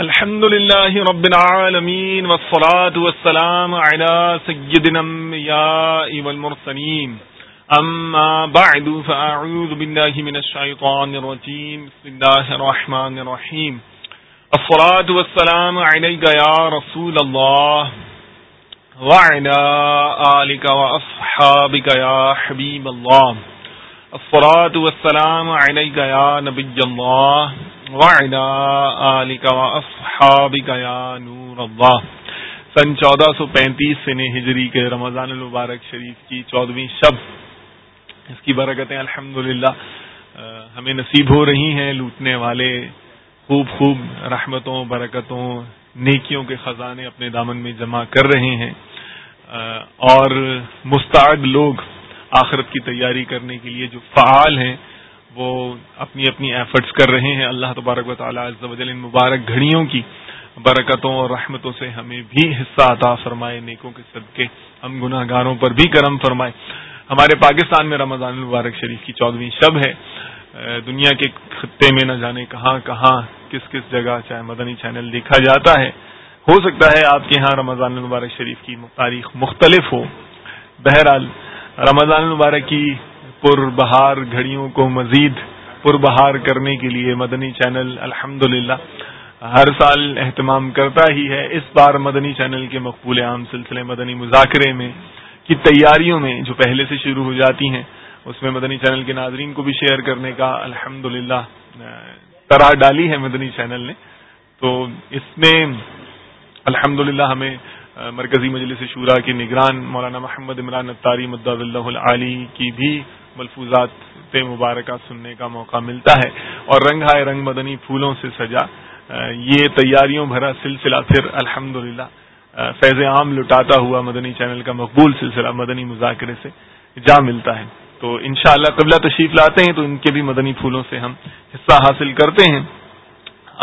الحمد لله رب العالمين والصلاة والسلام على سيد الأنبياء والمرسلين. أما بعد، فأعوذ بالله من الشيطان الرجيم. بسم الله الرحمن الرحيم. الصلاة والسلام عليك يا رسول الله وعلى آلك وأصحابك يا حبيب الله. الصلاة والسلام عليك يا نبي الله وعلى آلك وأصحابك يا نور الله۔ سن چودہ سو پینتیس سن ہجری کے رمضان المبارک شریف کی چودہویں شب۔ اس کی برکتیں الحمد ہمیں نصیب ہو رہی ہیں لوٹنے والے۔ خوب خوب رحمتوں، برکتوں، نیکیوں کے خزانے اپنے دامن میں جمع کر رہے ہیں۔ اور مستعد لوگ آخرت کی تیاری کرنے کے لیے جو فعال ہیں وہ اپنی اپنی ایفرٹس کر رہے ہیں۔ اللہ تبارک و تعالیٰ ان مبارک گھڑیوں کی برکتوں اور رحمتوں سے ہمیں بھی حصہ عطا فرمائے، نیکوں کے صدقے ہم گناہ گاروں پر بھی کرم فرمائے۔ ہمارے پاکستان میں رمضان المبارک شریف کی چودہویں شب ہے۔ دنیا کے خطے میں نہ جانے کہاں کہاں، کس کس جگہ، چاہے مدنی چینل دیکھا جاتا ہے۔ ہو سکتا ہے آپ کے ہاں رمضان المبارک شریف کی تاریخ مختلف ہو۔ بہرحال، رمضان المبارک کی پر بہار گھڑیوں کو مزید پر بہار کرنے کے لیے مدنی چینل الحمد ہر سال اہتمام کرتا ہی ہے۔ اس بار مدنی چینل کے مقبول عام سلسلے مدنی مذاکرے میں کی تیاریوں میں جو پہلے سے شروع ہو جاتی ہیں، اس میں مدنی چینل کے ناظرین کو بھی شیئر کرنے کا الحمد للہ طرح ڈالی ہے مدنی چینل نے۔ تو اس میں الحمد ہمیں مرکزی مجلس شورا کے نگران مولانا محمد عمران اطاری مدد اللہ علی کی بھی ملفوظات مبارکہ سننے کا موقع ملتا ہے اور رنگ ہائے رنگ مدنی پھولوں سے سجا۔ یہ تیاریوں بھرا سلسلہ پھر الحمد فیض عام لٹاتا ہوا مدنی چینل کا مقبول سلسلہ مدنی مذاکرے سے جا ملتا ہے۔ تو انشاءاللہ شاء قبلہ تشریف لاتے ہیں تو ان کے بھی مدنی پھولوں سے ہم حصہ حاصل کرتے ہیں۔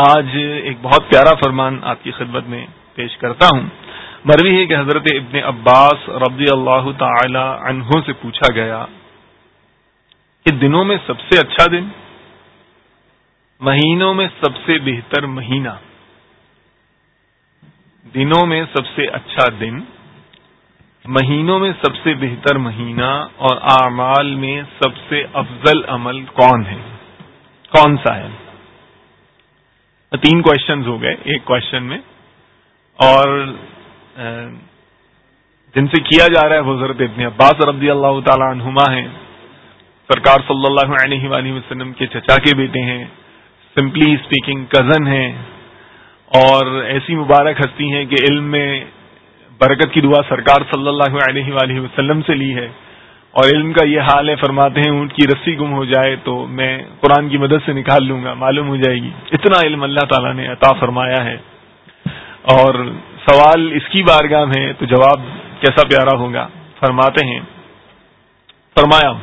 آج ایک بہت پیارا فرمان آپ کی خدمت میں پیش کرتا ہوں۔ مروی ہے کہ حضرت ابن عباس رضی اللہ تعالی عنہ سے پوچھا گیا۔ دنوں میں سب سے اچھا دن، مہینوں میں سب سے بہتر مہینہ، دنوں میں سب سے اچھا دن، مہینوں میں سب سے بہتر مہینہ، اور اعمال میں سب سے افضل عمل کون ہے؟ کون سا ہے؟ تین کوشچنز ہو گئے ایک کوشچن میں، اور جن سے کیا جا رہا ہے وہ ابن عباس رضی اللہ تعالی عنہما ہیں۔ سرکار صلی اللہ علیہ وآلہ وسلم کے چچا کے بیٹے ہیں سمپلی اسپیکنگ کزن ہیں، اور ایسی مبارک ہستی ہیں کہ علم میں برکت کی دعا سرکار صلی اللہ علیہ وآلہ وسلم سے لی ہے۔ اور علم کا یہ حال ہے، فرماتے ہیں اونٹ کی رسی گم ہو جائے تو میں قرآن کی مدد سے نکال لوں گا، معلوم ہو جائے گی۔ اتنا علم اللہ تعالیٰ نے عطا فرمایا ہے۔ اور سوال اس کی بارگاہ میں تو جواب کیسا پیارا ہوگا؟ فرماتے ہیں، فرمایا۔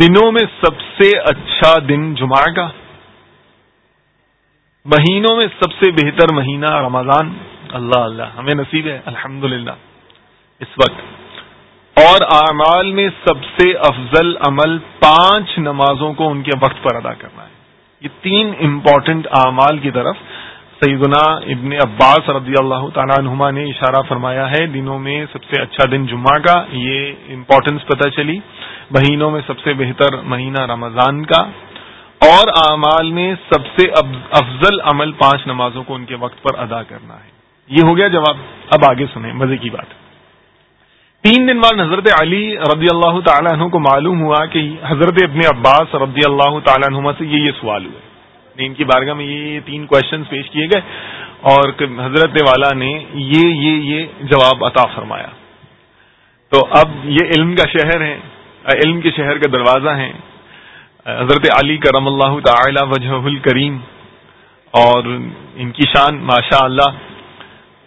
دنوں میں سب سے اچھا دن جمعہ کا، مہینوں میں سب سے بہتر مہینہ رمضان۔ اللہ اللہ، ہمیں نصیب ہے الحمد اس وقت۔ اور اعمال میں سب سے افضل عمل پانچ نمازوں کو ان کے وقت پر ادا کرنا ہے۔ یہ تین امپورٹنٹ اعمال کی طرف سیدنا ابن عباس رضی اللہ تعالیٰ عنہما نے اشارہ فرمایا ہے۔ دنوں میں سب سے اچھا دن جمعہ کا، یہ امپورٹنس پتہ چلی۔ مہینوں میں سب سے بہتر مہینہ رمضان کا اور اعمال میں سب سے افضل عمل پانچ نمازوں کو ان کے وقت پر ادا کرنا ہے۔ یہ ہو گیا جواب۔ اب آگے سنیں، مزے کی بات۔ تین دن بعد حضرت علی رضی اللہ تعالیٰ عنہ کو معلوم ہوا کہ حضرت ابن عباس رضی اللہ تعالیٰ عنہ سے یہ یہ سوال ہوئے۔ یعنی ان کی بارگاہ میں یہ تین کوشچن پیش کیے گئے اور حضرت والا نے یہ یہ یہ جواب عطا فرمایا۔ تو اب یہ علم کا شہر ہے۔ علم کے شہر کا دروازہ ہے حضرت علی کرم اللہ تعالی وجہ الکریم اور ان کی شان ماشاء اللہ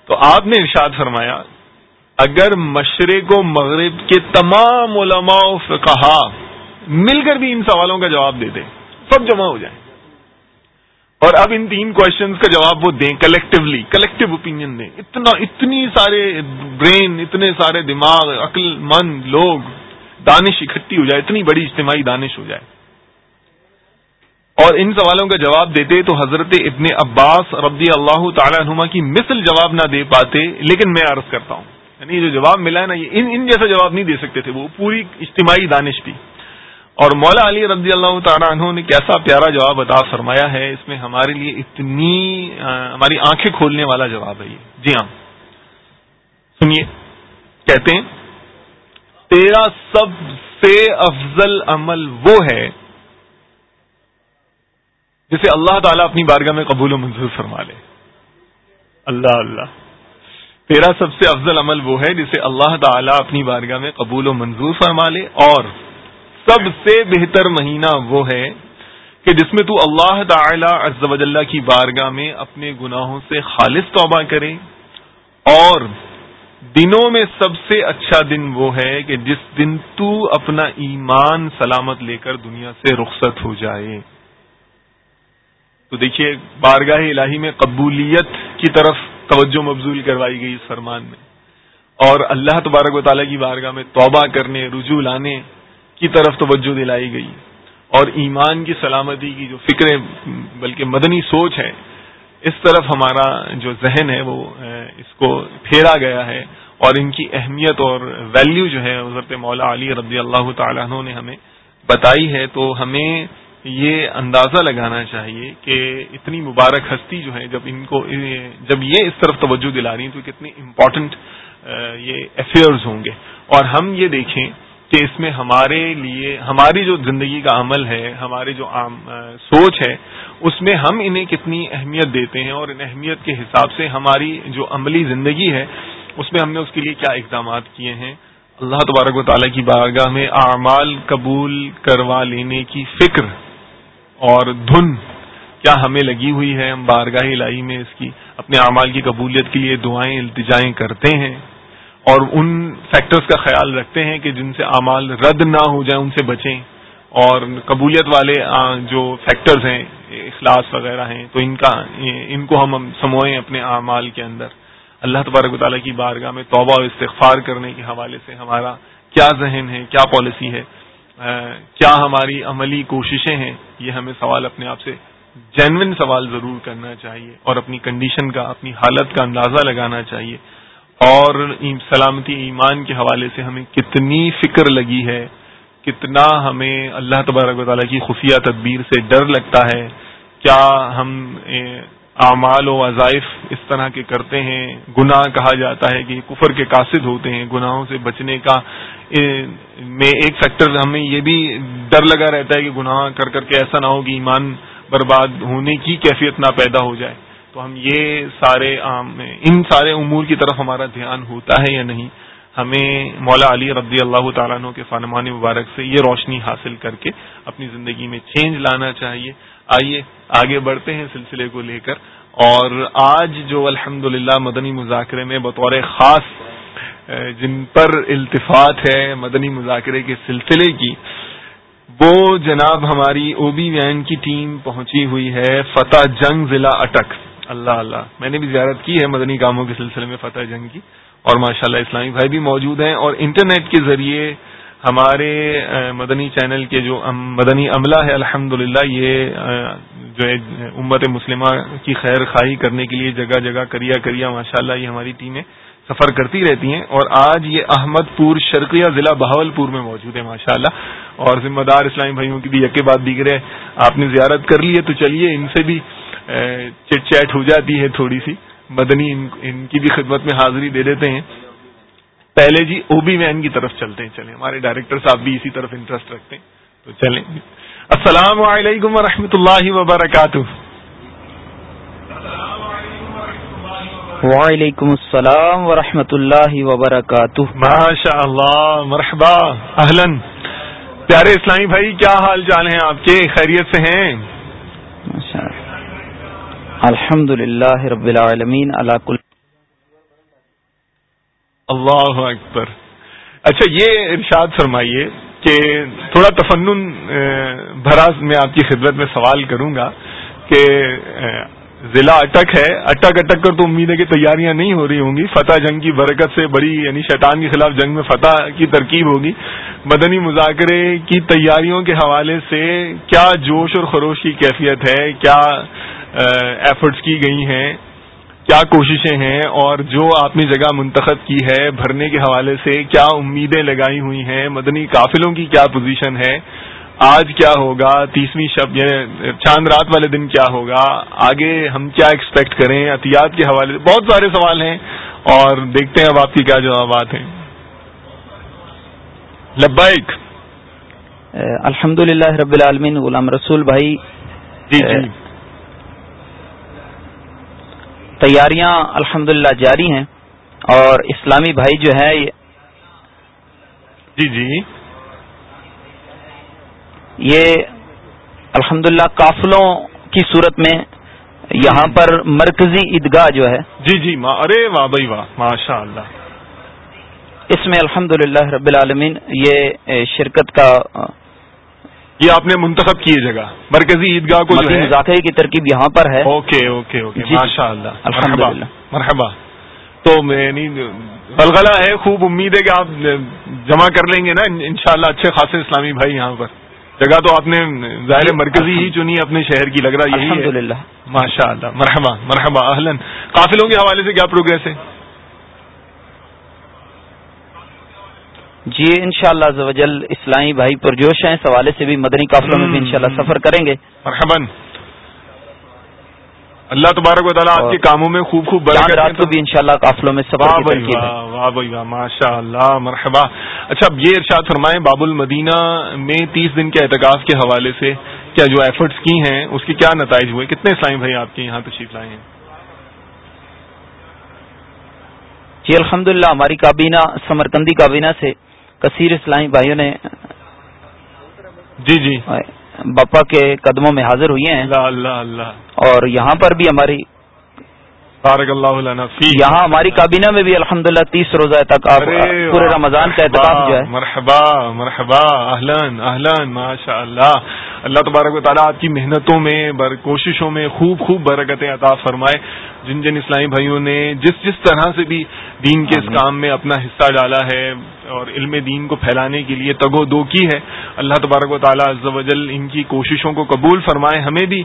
تو آپ نے ارشاد فرمایا، اگر مشرق و مغرب کے تمام علماء فقہا مل کر بھی ان سوالوں کا جواب دے دیں، سب جمع ہو جائیں۔ اور اب ان تین کوشچنس کا جواب وہ دیں کلیکٹولی کلیکٹو اوپین دیں۔ اتنا، اتنی سارے برین اتنے سارے دماغ، عقل مند لوگ دانش اکٹھی ہو جائے، اتنی بڑی اجتماعی دانش ہو جائے۔ اور ان سوالوں کا جواب دیتے تو حضرت ابن عباس ربی اللہ تعالی عنما کی مثل جواب نہ دے پاتے، لیکن میں عرض کرتا ہوں۔ یعنی جو جواب ملا ہے نا، یہ ان جیسا جواب نہیں دے سکتے تھے، وہ پوری اجتماعی دانش تھی۔ اور مولا علی رضی اللہ تعالیٰ عنہ نے کیسا پیارا جواب عطا فرمایا ہے، اس میں ہمارے لیے اتنی ہماری آنکھیں کھولنے والا جواب ہے یہ۔ جی ہاں۔ سنیے، کہتے ہیں تیرا سب سے افضل عمل وہ ہے جسے اللہ تعالیٰ اپنی بارگاہ میں قبول و منظور فرما لے۔ اللہ اللہ۔ تیرا سب سے افضل عمل وہ ہے جسے اللہ تعالیٰ اپنی بارگاہ میں قبول و منظور فرما لے۔ اور سب سے بہتر مہینہ وہ ہے کہ جس میں تو اللہ تعالی عز و جلہ کی بارگاہ میں اپنے گناہوں سے خالص توبہ کرے اور دنوں میں سب سے اچھا دن وہ ہے کہ جس دن تو اپنا ایمان سلامت لے کر دنیا سے رخصت ہو جائے۔ تو دیکھیے، بارگاہ الہی میں قبولیت کی طرف توجہ مبزول کروائی گئی اس فرمان میں۔ اور اللہ تبارک و تعالیٰ کی بارگاہ میں توبہ کرنے، رجوع لانے کی طرف توجہ دلائی گئی۔ اور ایمان کی سلامتی کی جو فکریں، بلکہ مدنی سوچ ہے اس طرف ہمارا جو ذہن ہے وہ اس کو پھیرا گیا ہے اور ان کی اہمیت اور ویلیو جو ہے، حضرت مولا علی رضی اللہ تعالیٰ عنہ نے ہمیں بتائی ہے۔ تو ہمیں یہ اندازہ لگانا چاہیے کہ اتنی مبارک ہستی جو ہے، جب ان کو جب یہ اس طرف توجہ دلا رہی ہیں، تو کتنی امپورٹنٹ یہ افیئرز ہوں گے۔ اور ہم یہ دیکھیں کہ اس میں ہمارے لیے، ہماری جو زندگی کا عمل ہے ہماری جو سوچ ہے اس میں ہم انہیں کتنی اہمیت دیتے ہیں اور ان اہمیت کے حساب سے ہماری جو عملی زندگی ہے، اس میں ہم نے اس کے لیے کیا اقدامات کیے ہیں؟ اللہ تبارک و تعالیٰ کی بارگاہ میں اعمال قبول کروا لینے کی فکر اور دھن کیا ہمیں لگی ہوئی ہے؟ ہم بارگاہ لائی میں اس کی، اپنے اعمال کی قبولیت کے لیے دعائیں، التجائیں کرتے ہیں اور ان فیکٹرز کا خیال رکھتے ہیں کہ جن سے اعمال رد نہ ہو جائیں، ان سے بچیں اور قبولیت والے جو فیکٹرز ہیں اخلاص وغیرہ ہیں، تو ان کا، ان کو ہم سموئیں اپنے اعمال کے اندر۔ اللہ تبارک و تعالیٰ کی بارگاہ میں توبہ و استغفار کرنے کے حوالے سے ہمارا کیا ذہن ہے، کیا پالیسی ہے کیا ہماری عملی کوششیں ہیں، یہ ہمیں سوال اپنے آپ سے جینون سوال ضرور کرنا چاہیے اور اپنی کنڈیشن کا، اپنی حالت کا اندازہ لگانا چاہیے۔ اور سلامتی ایمان کے حوالے سے ہمیں کتنی فکر لگی ہے کتنا ہمیں اللہ تبارک و تعالیٰ کی خفیہ تدبیر سے ڈر لگتا ہے، کیا ہم اعمال و وظائف اس طرح کے کرتے ہیں؟ گناہ کہا جاتا ہے کہ کفر کے قاصد ہوتے ہیں، گناہوں سے بچنے کا میں ایک فیکٹر ہمیں یہ بھی ڈر لگا رہتا ہے کہ گناہ کر کر کے ایسا نہ ہو کہ ایمان برباد ہونے کی کیفیت نہ پیدا ہو جائے۔ تو ہم یہ سارے ان سارے امور کی طرف ہمارا دھیان ہوتا ہے یا نہیں؟ ہمیں مولا علی رضی اللہ تعالیٰ عنہ کے فانمان مبارک سے یہ روشنی حاصل کر کے اپنی زندگی میں چینج لانا چاہیے۔ آئیے، آگے بڑھتے ہیں سلسلے کو لے کر۔ اور آج جو الحمد مدنی مذاکرے میں بطور خاص جن پر التفات ہے مدنی مذاکرے کے سلسلے کی، وہ جناب ہماری او بی وین کی ٹیم پہنچی ہوئی ہے۔ فتح جنگ ضلع اٹک۔ اللہ اللہ میں نے بھی زیارت کی ہے مدنی کاموں کے سلسلے میں فتح جنگ کی اور ماشاء اللہ اسلامی بھائی بھی موجود ہیں اور انٹرنیٹ کے ذریعے ہمارے مدنی چینل کے جو مدنی عملہ ہے الحمد یہ جو ہے، امت مسلمہ کی خیر خواہی کرنے کے لیے جگہ جگہ کریا کریا ماشاء اللہ یہ ہماری ٹیمیں سفر کرتی رہتی ہیں اور آج یہ احمد پور شرقیہ ضلع بہاول پور میں موجود ہے ماشاء اللہ اور ذمہ دار اسلامی بھائیوں کی بھی یکے بعد دیگر ہے، آپ نے زیارت کر لی ہے تو چلیے ان سے بھی چٹ چیٹ ہو جاتی ہے تھوڑی سی۔ مدنی ان کی بھی خدمت میں حاضری دے دیتے ہیں۔ پہلے جی او بی وین کی طرف چلتے ہیں چلیں۔ ہمارے ڈائریکٹر صاحب بھی اسی طرف انٹرسٹ رکھتے ہیں۔ تو چلیں۔ السلام علیکم و اللہ وبرکاتہ۔ وعلیکم السلام ورحمۃ اللہ وبرکاتہ۔ ماشاء اللہ مرحبا اہلن پیارے اسلامی بھائی کیا حال چال ہیں آپ کے؟ خیریت سے ہیں؟ الحمد للہ رب العالمین اللہ اکبر۔ اچھا یہ ارشاد فرمائیے کہ تھوڑا تفنن بھرا میں آپ کی خدمت میں سوال کروں گا کہ ضلع اٹک ہے۔ اٹک اٹک کر تو امید ہے کہ تیاریاں نہیں ہو رہی ہوں گی۔ فتح جنگ کی برکت سے بڑی یعنی شیطان کے خلاف جنگ میں فتح کی ترکیب ہوگی۔ مدنی مذاکرے کی تیاریوں کے حوالے سے کیا جوش اور خروش کی کیفیت ہے؟ کیا ایفرٹس کی گئی ہیں کیا کوششیں ہیں اور جو آپ نے جگہ منتخب کی ہے بھرنے کے حوالے سے کیا امیدیں لگائی ہوئی ہیں؟ مدنی قافلوں کی کیا پوزیشن ہے؟ آج کیا ہوگا؟ تیسویں شب یعنی چاند رات والے دن کیا ہوگا؟ آگے ہم کیا ایکسپیکٹ کریں؟ احتیاط کے حوالے سے بہت سارے سوال ہیں اور دیکھتے ہیں اب آپ کی کیا جوابات ہیں۔ لبائک الحمد للہ رب العالمین غلام رسول بھائی۔ جی جی۔ تیاریاں الحمد جاری ہیں اور اسلامی بھائی جو ہے جی جی۔ یہ الحمد قافلوں کی صورت میں یہاں پر مرکزی عیدگاہ جو ہے جی جی ارے واہ بھائی واہ ماشاء اللہ اس میں الحمد رب العالمین یہ شرکت کا یہ آپ نے منتخب کی جگہ۔ مرکزی عیدگاہ کو مذاکرے کی ترکیب یہاں پر ہے۔ اوکے اوکے اوکے جی۔ ماشاء اللہ مرحبا۔ تو یعنی بلغلہ ہے خوب امید ہے کہ آپ جمع کر لیں گے نا انشاءاللہ اچھے خاصے اسلامی بھائی یہاں پر۔ جگہ تو آپ نے ظاہر مرکزی ہی چنی اپنے شہر کی لگ رہا یہی الحمد ماشاء اللہ مرحبا مرحبا اہلن قافلوں کے حوالے سے کیا پروگرس ہے؟ جی انشاءاللہ شاء اللہ اسلامی بھائی پرجوش ہیں اس حوالے سے بھی مدنی قافلوں میں بھی انشاءاللہ سفر کریں گے۔ مرحبن اللہ تبارک و تعالیٰ آپ کے کاموں میں خوب خوب رات کو بھی انشاءاللہ قافلوں میں سفر واہ بھائی واہ ماشاء اللہ مرحبا۔ اچھا اب یہ ارشاد فرمائیں باب المدینہ میں تیس دن کے اعتکاف کے حوالے سے کیا جو ایفرٹس کی ہیں اس کے کیا نتائج ہوئے؟ کتنے اسلامی بھائی آپ کے یہاں تشریف لائے ہیں؟ جی الحمد ہماری کابینہ سمرکندی کابینہ سے کثیر اسلامی بھائیوں نے جی جی۔ باپا کے قدموں میں حاضر ہوئی ہیں۔ اللہ اللہ اللہ۔ اور یہاں پر بھی ہماری بارک اللہ یہاں ہماری کابینہ میں بھی الحمد للہ تیس روزہ تک پورے رمضان کا اعتقاد جو ہے۔ مرحبا مرحبا اہلن اہلن ماشاء اللہ اللہ تبارک و تعالیٰ آپ کی محنتوں میں کوششوں میں خوب خوب برکتیں عطا فرمائے۔ جن جن اسلامی بھائیوں نے جس جس طرح سے بھی دین کے اس کام میں اپنا حصہ ڈالا ہے اور علم دین کو پھیلانے کے لیے تگ و دو کی ہے اللہ تبارک و تعالیٰ وجل ان کی کوششوں کو قبول فرمائے۔ ہمیں بھی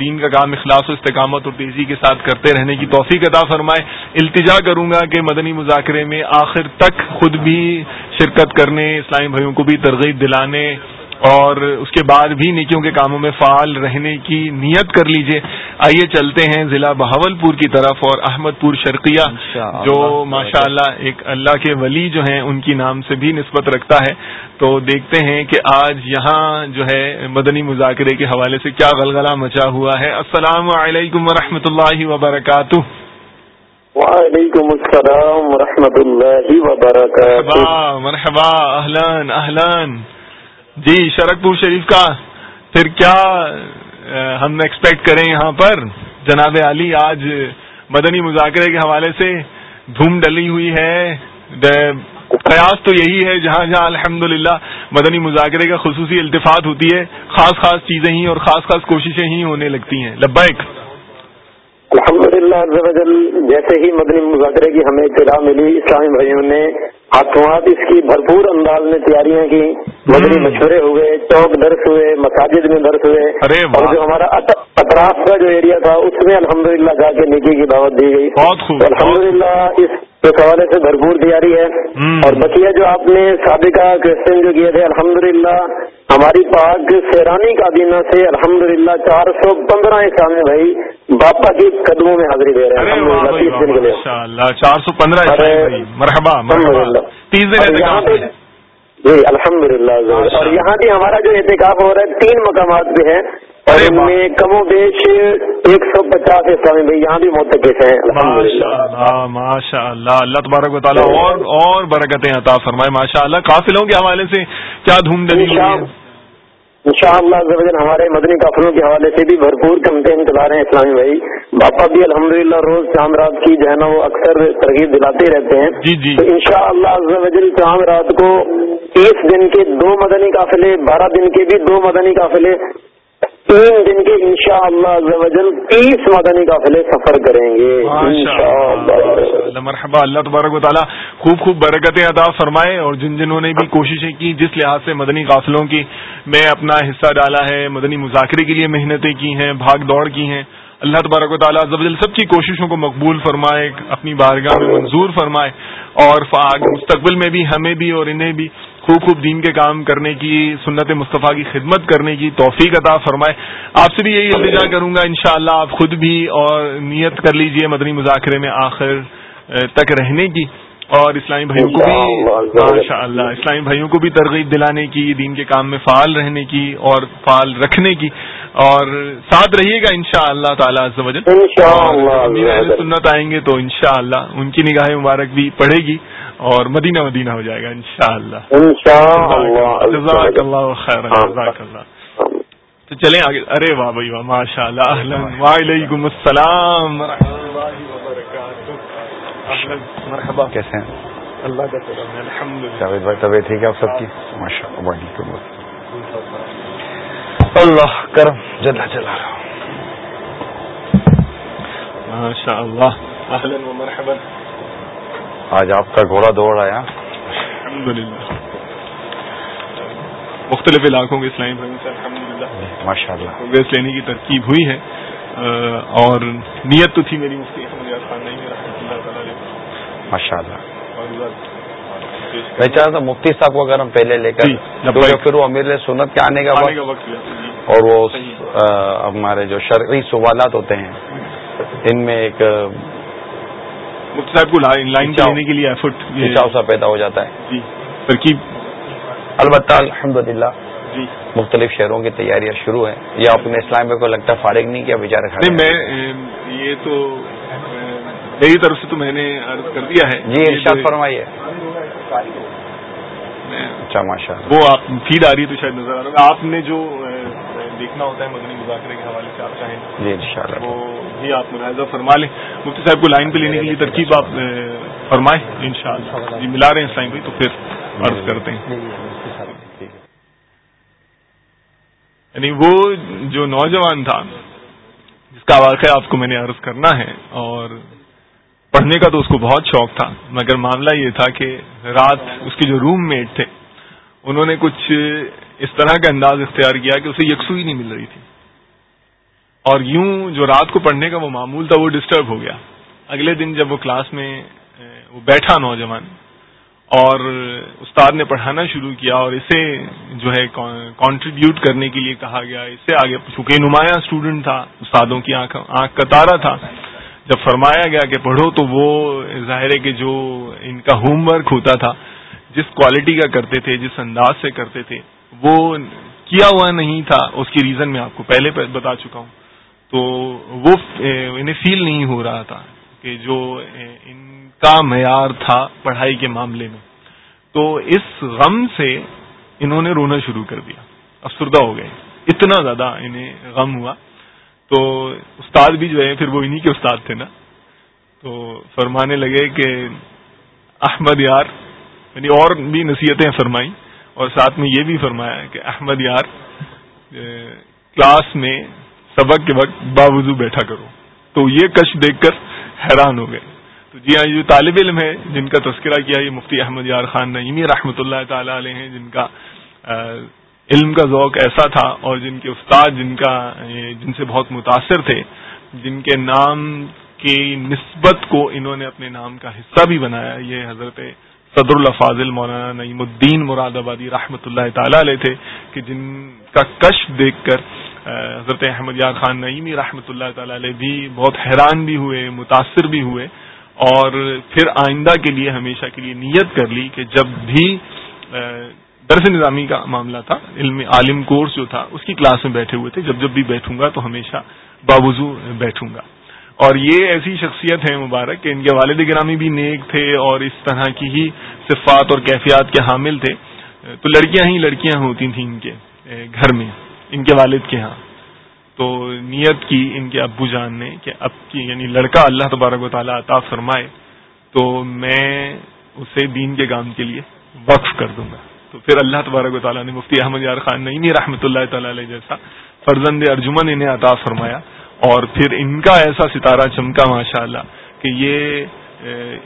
دین کا کام اخلاص و استقامت اور تیزی کے ساتھ کرتے رہنے کی توفیق عطا فرمائے۔ التجا کروں گا کہ مدنی مذاکرے میں آخر تک خود بھی شرکت کرنے اسلامی بھائیوں کو بھی ترغیب دلانے اور اس کے بعد بھی نیکیوں کے کاموں میں فعال رہنے کی نیت کر لیجیے۔ آئیے چلتے ہیں ضلع بہاول پور کی طرف اور احمد پور شرقیہ جو ماشاء اللہ ایک اللہ کے ولی جو ہیں ان کی نام سے بھی نسبت رکھتا ہے۔ تو دیکھتے ہیں کہ آج یہاں جو ہے مدنی مذاکرے کے حوالے سے کیا غلغلہ مچا ہوا ہے۔ السلام علیکم و اللہ وبرکاتہ۔ وعلیکم السلام و اللہ وبرکاتہ۔ مرحبا اہلان اہلان۔ جی شرک پور شریف کا۔ پھر کیا ہم ایکسپیکٹ کریں یہاں پر؟ جناب علی، آج مدنی مذاکرے کے حوالے سے دھوم ڈلی ہوئی ہے۔ قیاس تو یہی ہے، جہاں جہاں الحمد مدنی مذاکرے کا خصوصی التفاط ہوتی ہے، خاص خاص چیزیں ہی اور خاص خاص کوششیں ہی ہونے لگتی ہیں۔ لبیک۔ الحمد للہ جیسے ہی مدنی مذاکرے کی ہمیں اطلاع ملی اسلامی بھائیوں نے ہاتھوں ہاتھ اس کی بھرپور انداز میں تیاریاں کی۔ مدنی مشورے ہوئے چوک درس ہوئے مساجد میں درس ہوئے۔ اور جو ہمارا اطراف کا جو ایریا تھا اس میں الحمدللہ جا کے نکی کی دعوت دی گئی۔ الحمدللہ اس اس حوالے سے بھرپور تیاری ہے۔ اور بقیہ جو آپ نے سابقہ کوشچن جو کیے تھے الحمدللہ ہماری پاک سیرانی کابینہ سے الحمدللہ چار سو پندرہ اسلامی بھائی۔ باپا کی قدموں میں حاضری دے رہے ہیں۔ کے چار سو پندرہ مرحبا تیس دن جی الحمد للہ اور یہاں بھی ہمارا جو احتکاب ہو رہا ہے تین مقامات پہ ہیں۔ اور ان میں کم و بیش ایک سو پچاس اسلامی بھائی یہاں بھی متقف ہیں۔ ماشاء اللہ اللہ تبارک و تعالیٰ اور اور برکتیں عطا فرمائے۔ ماشاء اللہ قافلوں کے حوالے سے کیا دھوم دلی ان شاء اللہ ہمارے مدنی قافلوں کے حوالے سے بھی بھرپور کمپین چلا رہے ہیں اسلامی بھائی۔ باپا بھی الحمدللہ روز چاند رات کی جو ہے نا وہ اکثر ترغیب دلاتے رہتے ہیں۔ جی جی۔ تو ان شاء اللہ چاند رات کو تیس دن کے دو مدنی قافلے بارہ دن کے بھی دو مدنی قافلے تین دن کے انشاءاللہ شاء اللہ تیس مدنی قافلے سفر کریں گے. مرحبا اللہ تبارک و تعالیٰ خوب خوب برکتیں عطا فرمائے اور جن جنہوں نے بھی کوششیں کی جس لحاظ سے مدنی قافلوں کی میں اپنا حصہ ڈالا ہے مدنی مذاکرے کے لیے محنتیں کی ہیں بھاگ دوڑ کی ہیں۔ اللہ تبارک و تعالیٰ زبل سب کی کوششوں کو مقبول فرمائے اپنی بارگاہ میں منظور فرمائے اور مستقبل میں بھی ہمیں بھی اور انہیں بھی۔ خوب خوب دین کے کام کرنے کی سنت مصطفیٰ کی خدمت کرنے کی توفیق عطا فرمائے۔ آپ سے بھی یہی التجا کروں گا انشاءاللہ آپ خود بھی اور نیت کر لیجیے مدنی مذاکرے میں آخر تک رہنے کی۔ اور اسلامی بھائیوں کو بھی ماشاء اللہ اسلامی بھائیوں کو بھی ترغیب دلانے کی دین کے کام میں فعال رہنے کی اور فعال رکھنے کی۔ اور ساتھ رہیے گا ان شاء اللہ تعالیٰ۔ سنت آئیں گے تو انشاءاللہ ان کی نگاہ مبارک بھی پڑھے گی۔ اور مدینہ مدینہ ہو جائے گا ان شاء اللہ جزاک اللہ خیر جزاک اللہ تو چلیں آگے. ارے واہ بھائی واہ ماشاء اللہ وعلیکم السلام. مرحبا. کیسے ہیں؟ اللہ کا جاوید بھائی طبیعت ٹھیک ہے آپ سب کی؟ ماشاء اللہ اللہ کرم جلا جلا ماشاء اللہ اہلا و مرحبا. آج آپ کا گھوڑا دوڑ آیا۔ مختلف علاقوں کے اسلامی بھائیوں سے الحمد ماشاء اللہ لینے کی ترکیب ہوئی ہے۔ اور نیت تو تھی میری مفتی خان نہیں ماشاء اللہ میں چاہتا تھا مفتی صاحب کو اگر ہم پہلے لے کر جی، پھر وہ امیر سنت کے آنے کا وقت اور وہ ہمارے جو شرعی سوالات ہوتے ہیں ان میں ایک مفتی صاحب کو لائن چلانے کے لیے ایفرٹ سا پیدا ہو جاتا ہے۔ جی ترکیب۔ البتہ الحمد للہ جی۔ مختلف شہروں کی تیاریاں شروع ہیں۔ یا اپنے اسلام میں کو لگتا ہے فارغ نہیں کیا بیچارے کھڑے میں یہ تو میری طرف سے تو میں نے عرض کر دیا ہے۔ جی ارشاد فرمائیے۔ اچھا ماشاء وہ آپ فیڈ آ رہی ہے تو شاید نظر آ رہا ہے آپ نے جو دیکھنا ہوتا ہے مدنی مذاکرے کے حوالے سے آپ چاہیں جی ان وہ بھی آپ ملاحظہ فرما لیں۔ مفتی صاحب کو لائن پہ لینے کے لیے ترکیب آپ فرمائیں۔ ان شاء اللہ جی ملا رہے ہیں اس ٹائم پہ تو پھر عرض کرتے ہیں۔ یعنی وہ جو نوجوان تھا جس کا واقعہ آپ کو میں نے عرض کرنا ہے اور پڑھنے کا تو اس کو بہت شوق تھا مگر معاملہ یہ تھا کہ رات اس کے جو روم میٹ تھے انہوں نے کچھ اس طرح کا انداز اختیار کیا کہ اسے یکسوئی نہیں مل رہی تھی۔ اور یوں جو رات کو پڑھنے کا وہ معمول تھا وہ ڈسٹرب ہو گیا۔ اگلے دن جب وہ کلاس میں وہ بیٹھا نوجوان اور استاد نے پڑھانا شروع کیا اور اسے جو ہے کانٹریبیوٹ کرنے کے لیے کہا گیا۔ اس سے آگے چونکہ نمایاں اسٹوڈنٹ تھا، استادوں کی آنکھ کا تارا تھا۔ جب فرمایا گیا کہ پڑھو تو وہ ظاہر ہے کہ جو ان کا ہوم ورک ہوتا تھا، جس کوالٹی کا کرتے تھے، جس انداز سے کرتے تھے وہ کیا ہوا نہیں تھا، اس کی ریزن میں آپ کو پہلے بتا چکا ہوں۔ تو وہ انہیں فیل نہیں ہو رہا تھا کہ جو ان کا معیار تھا پڑھائی کے معاملے میں۔ تو اس غم سے انہوں نے رونا شروع کر دیا۔ افسردہ ہو گئے۔ اتنا زیادہ انہیں غم ہوا۔ تو استاد بھی جو ہے، پھر وہ انہی کے استاد تھے نا۔ تو فرمانے لگے کہ، احمد یار یعنی اور بھی نصیحتیں فرمائی اور ساتھ میں یہ بھی فرمایا کہ احمد یار کلاس میں سبق کے وقت باوضو بیٹھا کرو۔ تو یہ کش دیکھ کر حیران ہو گئے۔ تو جی ہاں یہ طالب علم ہے، جن کا تذکرہ کیا، یہ مفتی احمد یار خان نعیمی رحمۃ اللہ تعالی علیہ ہیں، جن کا علم کا ذوق ایسا تھا اور جن کے استاد، جن کا جن سے بہت متاثر تھے، جن کے نام کی نسبت کو انہوں نے اپنے نام کا حصہ بھی بنایا۔ یہ حضرت صدر الفاظل مولانا نعیم الدین مراد آبادی رحمۃ اللہ تعالی علیہ تھے، کہ جن کا کش دیکھ کر حضرت احمد یار خان نعیمی رحمۃ اللہ تعالی علیہ بھی بہت حیران بھی ہوئے، متاثر بھی ہوئے، اور پھر آئندہ کے لیے ہمیشہ کے لیے نیت کر لی کہ جب بھی درس نظامی کا معاملہ تھا، علم عالم کورس جو تھا، اس کی کلاس میں بیٹھے ہوئے تھے، جب جب بھی بیٹھوں گا تو ہمیشہ باوضو بیٹھوں گا۔ اور یہ ایسی شخصیت ہے مبارک کہ ان کے والد گرامی بھی نیک تھے اور اس طرح کی ہی صفات اور کیفیات کے حامل تھے۔ تو لڑکیاں ہی لڑکیاں ہوتی تھیں ان کے گھر میں، ان کے والد کے ہاں۔ تو نیت کی ان کے ابو جان نے کہ اب کی یعنی لڑکا اللہ تبارک و تعالیٰ عطا فرمائے، تو میں اسے دین کے کام کے لیے وقف کر دوں گا۔ تو پھر اللہ تبارک و تعالیٰ نے مفتی احمد یار خان نئی رحمۃ اللہ تعالی علیہ جیسا فرزند ارجمن انہیں عطا فرمایا۔ اور پھر ان کا ایسا ستارہ چمکا ماشاء اللہ کہ یہ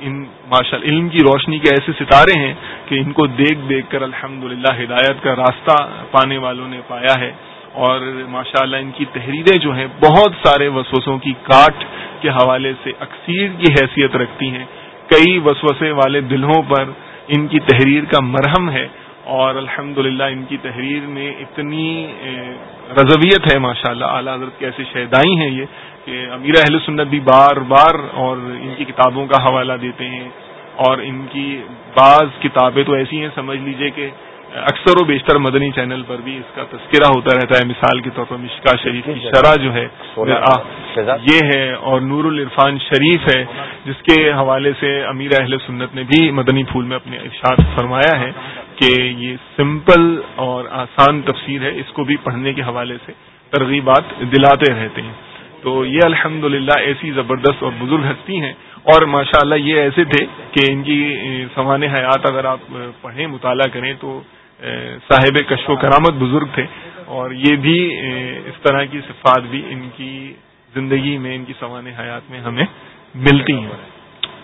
ان ماشاء علم کی روشنی کے ایسے ستارے ہیں کہ ان کو دیکھ دیکھ کر الحمد ہدایت کا راستہ پانے والوں نے پایا ہے۔ اور ماشاء اللہ ان کی تحریریں جو ہیں بہت سارے وسوسوں کی کاٹ کے حوالے سے اکثیر کی حیثیت رکھتی ہیں۔ کئی وسوسے والے دلوں پر ان کی تحریر کا مرہم ہے۔ اور الحمد ان کی تحریر میں اتنی رضویت ہے ماشاء اللہ اعلیٰ حضرت کے ایسے شہدائی ہیں یہ کہ امیر اہل سنت بھی بار بار اور ان کی کتابوں کا حوالہ دیتے ہیں اور ان کی بعض کتابیں تو ایسی ہیں سمجھ لیجیے کہ اکثر و بیشتر مدنی چینل پر بھی اس کا تذکرہ ہوتا رہتا ہے۔ مثال کے طور پر مشکا شریف کی شرح جو ہے یہ ہے اور نور العرفان شریف ہے جس کے حوالے سے امیر اہل سنت نے بھی مدنی پھول میں اپنے ارشاد فرمایا ہے۔ کہ یہ سمپل اور آسان تفسیر ہے، اس کو بھی پڑھنے کے حوالے سے ترغیبات دلاتے رہتے ہیں۔ تو یہ الحمد ایسی زبردست اور بزرگ ہستی ہیں۔ اور ماشاء اللہ یہ ایسے تھے کہ ان کی سوان حیات اگر آپ پڑھیں، مطالعہ کریں تو صاحب کشو کرامت بزرگ تھے۔ اور یہ بھی اس طرح کی صفات بھی ان کی زندگی میں، ان کی سوان حیات میں ہمیں ملتی ہیں۔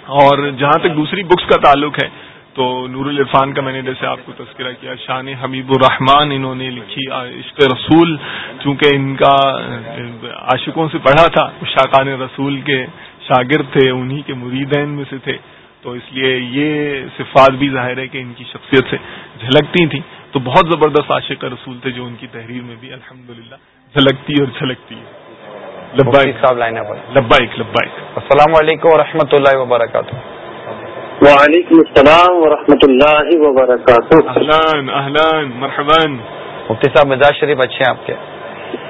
اور جہاں تک دوسری بکس کا تعلق ہے تو نور الرفان کا میں نے جیسے آپ کو تذکرہ کیا شان حبیب الرحمان انہوں نے لکھی عشق رسول چونکہ ان کا عاشقوں سے پڑھا تھا شاقان رسول کے شاگرد تھے انہی کے مریدین میں سے تھے۔ تو اس لیے یہ صفات بھی ظاہر ہے کہ ان کی شخصیت سے جھلکتی تھیں۔ تو بہت زبردست عاشق رسول تھے جو ان کی تحریر میں بھی الحمد للہ جھلکتی اور جھلکتی ہے۔ لبائک لبائک السلام علیکم و اللہ وبرکاتہ۔ وعلیکم السلام و اللہ وبرکاتہ۔ اہلان اہلان مرحبان مفتی صاحب مزاج شریف اچھے ہیں آپ کے؟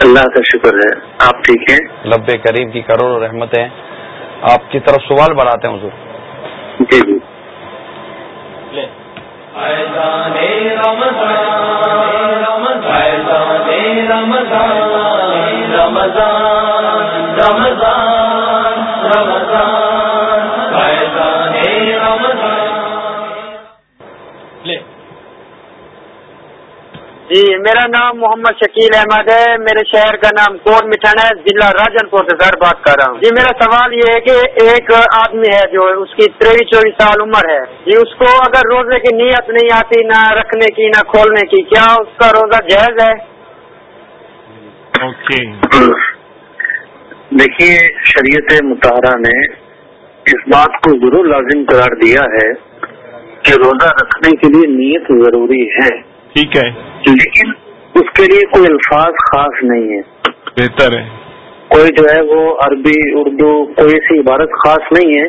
اللہ کا شکر ہے۔ آپ ٹھیک ہیں؟ لب کریم کی کروڑ رحمتیں آپ کی طرف سوال بناتے ہیں حضور۔ جی جی۔ جی میرا نام محمد شکیل احمد ہے۔ میرے شہر کا نام کوٹ مٹھن ہے؟ ضلع راجن پور سے سر بات کر رہا ہوں۔ جی میرا سوال یہ ہے کہ ایک آدمی ہے جو اس کی تریوی چوبیس سال عمر ہے۔ جی اس کو اگر روزے کی نیت نہیں آتی نہ رکھنے کی نہ کھولنے کی کیا اس کا روزہ جائز ہے؟ دیکھیے شریعت مطالعہ نے اس بات کو ضرور لازم قرار دیا ہے کہ روزہ رکھنے کے لیے نیت ضروری ہے۔ ٹھیک ہے۔ لیکن اس کے لیے کوئی الفاظ خاص نہیں ہے۔ بہتر ہے۔ کوئی جو ہے وہ عربی اردو کوئی ایسی عبارت خاص نہیں ہے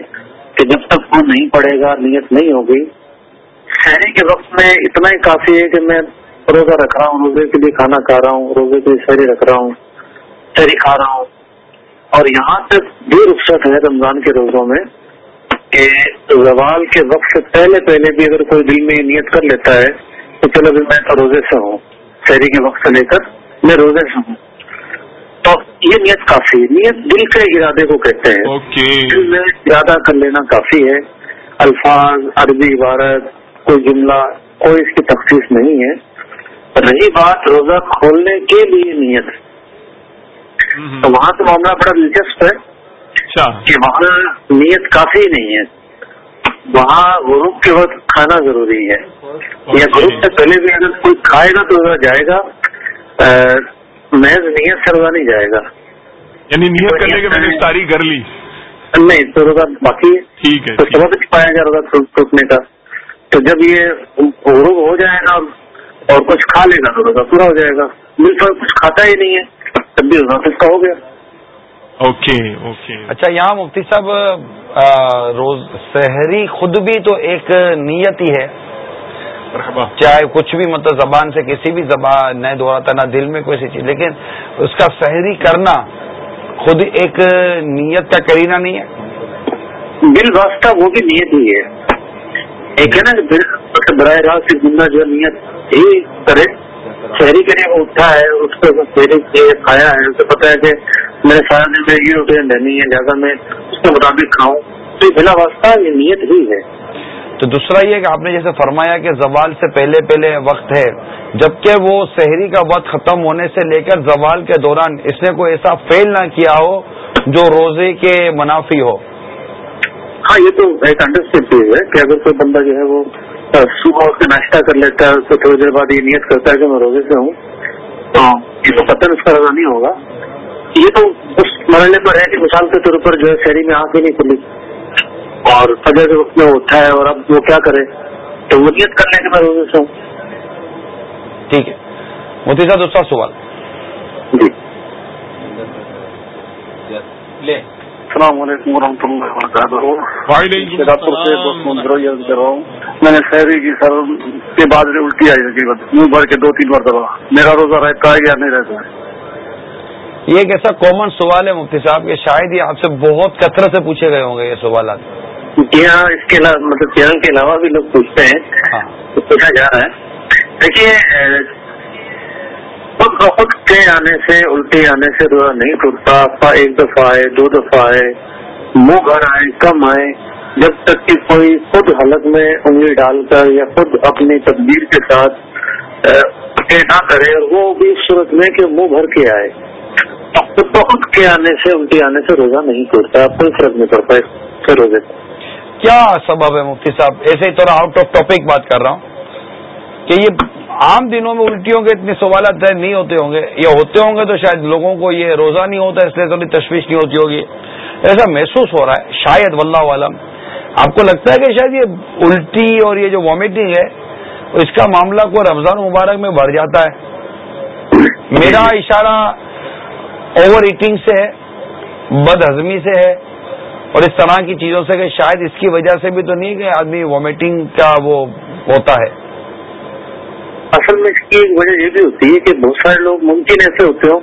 کہ جب تک وہ نہیں پڑے گا نیت نہیں ہوگی۔ شہری کے وقت میں اتنا ہی کافی ہے کہ میں روزہ رکھ رہا ہوں روزے کے لیے کھانا کھا رہا ہوں روزے کے لیے شہری رکھ رہا ہوں شہری کھا رہا ہوں۔ اور یہاں تک بھی رخصت ہے رمضان کے روزوں میں کہ زوال کے وقت سے پہلے پہلے بھی اگر کوئی دل میں نیت کر لیتا ہے تو چلو بھی میں تو روزے سے ہوں شہری کے وقت سے لے کر میں روزے سے ہوں۔ تو یہ نیت کافی نیت دل کے ارادے کو کہتے ہیں۔ دل میں ارادہ کر لینا کافی ہے۔ الفاظ عربی عبارت کوئی جملہ کوئی اس کی تخصیص نہیں ہے۔ رہی بات روزہ کھولنے کے لیے نیت۔ تو وہاں تو معاملہ بڑا دلچسپ ہے اچھا۔ کہ وہاں نیت کافی نہیں ہے۔ وہاں غروب کے وقت کھانا ضروری ہے۔ یا غروب سے پہلے بھی اگر کوئی کھائے گا تو جائے گا۔ محض نیت سروا نہیں جائے گا۔ یعنی نیت کرنے کے میں نے ساری کر لی۔ نہیں تو روزہ باقی ہے۔ ٹھیک ہے تو سبق نہیں پایا جائے روزہ ٹوٹنے کا۔ تو جب یہ غروب ہو جائے گا اور کچھ کھا لے گا تو روزہ پورا ہو جائے گا۔ کر کچھ کھاتا ہی نہیں ہے۔ تب بھی روزہ کا ہو گیا۔ Okay okay. اچھا یہاں مفتی صاحب روز شہری خود بھی تو ایک نیت ہی ہے۔ چاہے کچھ بھی مطلب زبان سے کسی بھی زبان نہ دہراتا نہ دل میں کوئی سی چیز لیکن اس کا شہری کرنا خود ایک نیت کا کرینہ نہیں ہے۔ دل واسطہ وہ بھی نیت ہی ہے۔ ایک ہے نا براہ راست زندہ جو نیت ہی کرے شہری کے لیے اٹھا ہے اس کو شہری کھایا ہے اسے پتا ہے کہ میرے سارا دن میں یہ روٹین رہنی ہے لہٰذا میں کے مطابق کھاؤں تو بلا واسطہ یہ نیت ہی ہے۔ تو دوسرا یہ کہ آپ نے جیسے فرمایا کہ زوال سے پہلے پہلے وقت ہے جبکہ وہ شہری کا وقت ختم ہونے سے لے کر زوال کے دوران اس نے کوئی ایسا فیل نہ کیا ہو جو روزے کے منافی ہو۔ ہاں یہ تو ایک انڈرسٹینڈ چیز ہے کہ اگر کوئی بندہ جو ہے وہ صبح اٹھ کے ناشتہ کر لیتا ہے تو تھوڑی دیر بعد یہ نیت کرتا ہے کہ میں روزے سے ہوں تو یہ تو پتہ اس کا رضا نہیں ہوگا۔ یہ تو اس مرحلے پر ہے کہ مثال کے طور پر جو ہے شہری میں آنکھ بھی نہیں کھلی۔ اور فجر کے وقت میں اٹھا ہے اور اب وہ کیا کرے؟ تو وہ نیت کر لیں گے میں روزے سے ہوں ٹھیک ہے۔ موتی صاحب دوسرا سوال۔ جی۔ السلام علیکم ورحمۃ اللہ وبرکاتہ۔ میں نے شہری کی سر کے بعد میں الٹی آئی تقریباً۔ منہ بھر کے دو تین بار دبا۔ میرا روزہ رہتا ہے یا نہیں رہتا ہے یہ ایک ایسا کامن سوال ہے مفتی صاحب کہ شاید یہ آپ سے بہت کثرت سے پوچھے گئے ہوں گے یہ سوالات۔ جی ہاں اس کے علاوہ مطلب چینل کے علاوہ بھی لوگ پوچھتے ہیں۔ ہاں۔ پوچھا جا رہا ہے۔ دیکھیے خود بخود کے آنے سے الٹی آنے سے روزہ نہیں ٹوٹتا۔ افواہ ایک دفعہ آئے دو دفعہ آئے منہ گھر آئے کم آئے۔ جب تک کہ کوئی خود حلق میں انگلی ڈال کر یا خود اپنی تدبیر کے ساتھ نہ کرے اور وہ بھی صورت میں کہ منہ بھر کے آئے۔ خود کے آنے سے الٹی آنے سے روزہ نہیں ٹوٹتا کوئی فرق نہیں پڑتا، اس روزے۔ کیا سبب ہے مفتی صاحب؟ ایسے ہی تھوڑا آؤٹ آف ٹاپک بات کر رہا ہوں کہ یہ عام دنوں میں الٹیوں کے اتنے سوالات طے نہیں ہوتے ہوں گے، یا ہوتے ہوں گے تو شاید لوگوں کو یہ روزہ نہیں ہوتا، اس لیے تھوڑی تشویش نہیں ہوتی ہوگی۔ ایسا محسوس ہو رہا ہے، شاید واللہ عالم آپ کو لگتا ہے کہ شاید یہ الٹی اور یہ جو وامٹنگ ہے، اس کا معاملہ کو رمضان مبارک میں بڑھ جاتا ہے۔ میرا اشارہ اوور ایٹنگ سے ہے بد ہضمی سے ہے اور اس طرح کی چیزوں سے کہ شاید اس کی وجہ سے بھی تو نہیں کہ آدمی وامٹنگ کا وہ ہوتا ہے۔ اصل میں اس کی ایک وجہ یہ بھی ہوتی ہے کہ بہت سارے لوگ ممکن ایسے ہوتے ہوں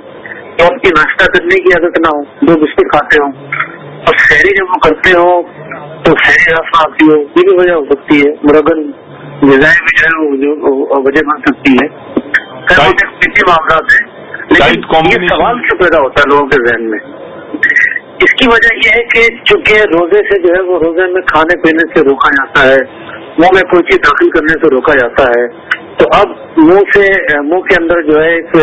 کہ ان کی ناشتہ کرنے کی عادت نہ ہو دو بسکٹ کھاتے ہوں۔ اور شہری جب وہ کرتے ہو تو شہری رس آتی ہو یہ بھی وجہ ہو سکتی ہے مرغن غذائیں بھی جو ہے وہ وجہ بن سکتی ہے۔ معاملات ہیں۔ لیکن یہ سوال کیوں پیدا ہوتا ہے لوگوں کے ذہن میں؟ اس کی وجہ یہ ہے کہ چونکہ روزے سے جو ہے وہ روزے میں کھانے پینے سے روکا جاتا ہے منہ میں کوئی چیز داخل کرنے سے روکا جاتا ہے۔ تو اب منہ سے منہ کے اندر جو ہے ایک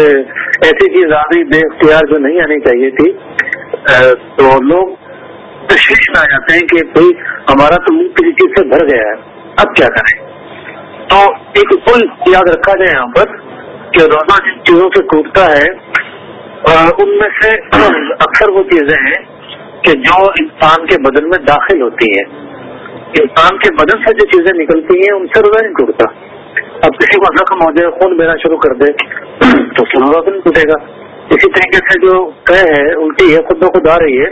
ایسی چیز آ گئی بے اختیار جو نہیں آنی چاہیے تھی۔ تو لوگ تشویش میں آ جاتے ہیں کہ بھائی ہمارا تو منہ کسی چیز سے بھر گیا ہے۔ اب کیا کریں؟ تو ایک پل یاد رکھا جائے یہاں پر۔ کہ روزہ جن چیزوں سے ٹوٹتا ہے ان میں سے اکثر وہ چیزیں ہیں کہ جو انسان کے بدن میں داخل ہوتی ہیں۔ انسان کے بدن سے جو چیزیں نکلتی ہیں، ان سے روزہ نہیں ٹوٹتا اب کسی کو زخم ہو جائے خون میرا شروع کر دے، تو پھر روزہ نہیں ٹوٹے گا۔ اسی طریقے سے جو کہ ہے الٹی ہے خود بخود آ رہی ہے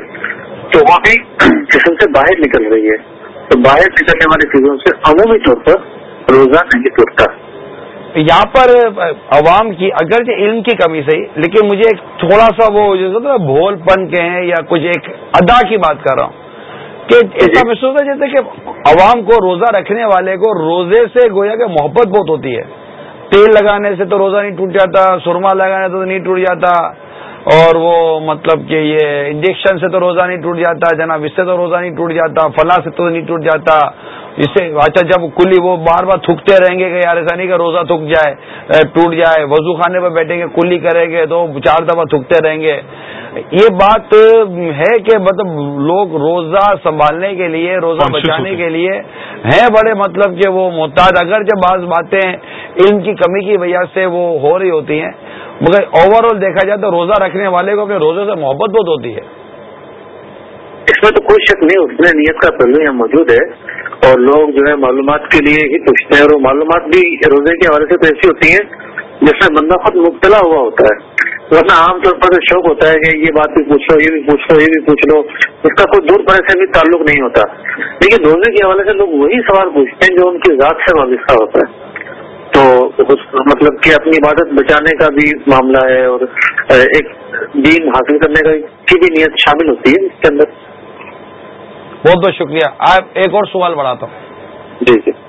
تو وہ بھی جسم سے باہر نکل رہی ہے۔ تو باہر نکلنے والی چیزوں سے عمومی طور پر روزہ نہیں ٹوٹتا یہاں پر عوام کی اگرچہ علم کی کمی سے لیکن مجھے ایک تھوڑا سا وہ بھول پن کے ہیں یا کچھ ایک ادا کی بات کر رہا ہوں کہ ایسا محسوس ہے جیسے کہ عوام کو روزہ رکھنے والے کو روزے سے گویا کہ محبت بہت ہوتی ہے۔ تیل لگانے سے تو روزہ نہیں ٹوٹ جاتا سرما لگانے سے تو نہیں ٹوٹ جاتا۔ اور وہ مطلب کہ یہ انجیکشن سے تو روزہ نہیں ٹوٹ جاتا جناب اس سے تو روزہ نہیں ٹوٹ جاتا فلاں سے تو نہیں ٹوٹ جاتا۔ اس سے اچھا جب کلی وہ بار بار تھکتے رہیں گے کہ یار ایسا نہیں کہ روزہ تھک جائے ٹوٹ جائے وضو خانے پہ بیٹھیں گے کلی کریں گے تو چار دفعہ تھکتے رہیں گے۔ یہ بات ہے کہ مطلب لوگ روزہ سنبھالنے کے لیے روزہ بچانے کے لیے ہیں بڑے مطلب کہ وہ محتاط اگر جب بعض باتیں علم کی کمی کی وجہ سے وہ ہو رہی ہوتی ہیں مگر اوور آل دیکھا جائے تو روزہ رکھنے والے کو اپنے روزے سے محبت بہت ہوتی ہے۔ اس میں تو کوئی شک نہیں، اس میں نیت کا پہلو یہاں موجود ہے۔ اور لوگ جو ہے معلومات کے لیے ہی پوچھتے ہیں، اور وہ معلومات بھی روزے کے حوالے سے تو ایسی ہوتی ہیں جس میں بندہ خود مبتلا ہوا ہوتا ہے۔ ورنہ عام طور پر شوق ہوتا ہے کہ یہ بات بھی پوچھ لو، یہ بھی پوچھ لو، یہ بھی پوچھ لو۔ اس کا کوئی دور پڑے سے بھی تعلق نہیں ہوتا۔ لیکن روزے کے حوالے سے لوگ وہی سوال پوچھتے ہیں جو ان کی ذات سے وابستہ ہوتا ہے۔ تو مطلب کہ اپنی عبادت بچانے کا بھی معاملہ ہے اور ایک دین حاصل کرنے کا کی بھی نیت شامل ہوتی ہے اس کے اندر۔ بہت بہت شکریہ۔ آپ ایک اور سوال بڑھاتا ہوں۔ جی جی۔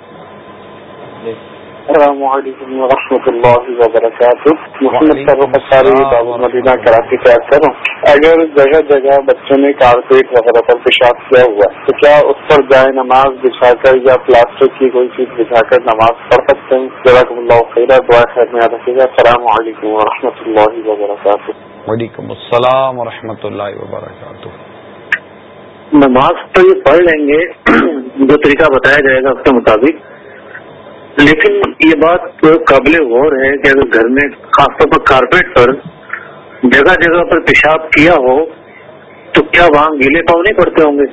السلام علیکم ورحمۃ اللہ وبرکاتہ۔ محمد مدینہ کراچی اکثر ہوں اگر جگہ جگہ بچوں نے کارپیٹ وغیرہ پر پیشاب کیا ہوا تو کیا اس پر جائے نماز بچھا کر یا پلاسٹک کی کوئی چیز بچھا کر نماز پڑھ سکتے ہیں؟ جزاک اللہ خیر دعا خیر میں رکھے گا۔ السلام علیکم و رحمۃ اللہ وبرکاتہ۔ وعلیکم السلام و رحمۃ اللہ وبرکاتہ۔ نماز تو یہ پڑھ لیں گے۔ جو طریقہ بتایا جائے گا اس کے مطابق۔ لیکن یہ بات قابل غور ہے کہ اگر گھر میں خاص طور پر کارپیٹ پر جگہ جگہ پر پیشاب کیا ہو تو کیا وہاں گیلے پاؤں نہیں پڑتے ہوں گے؟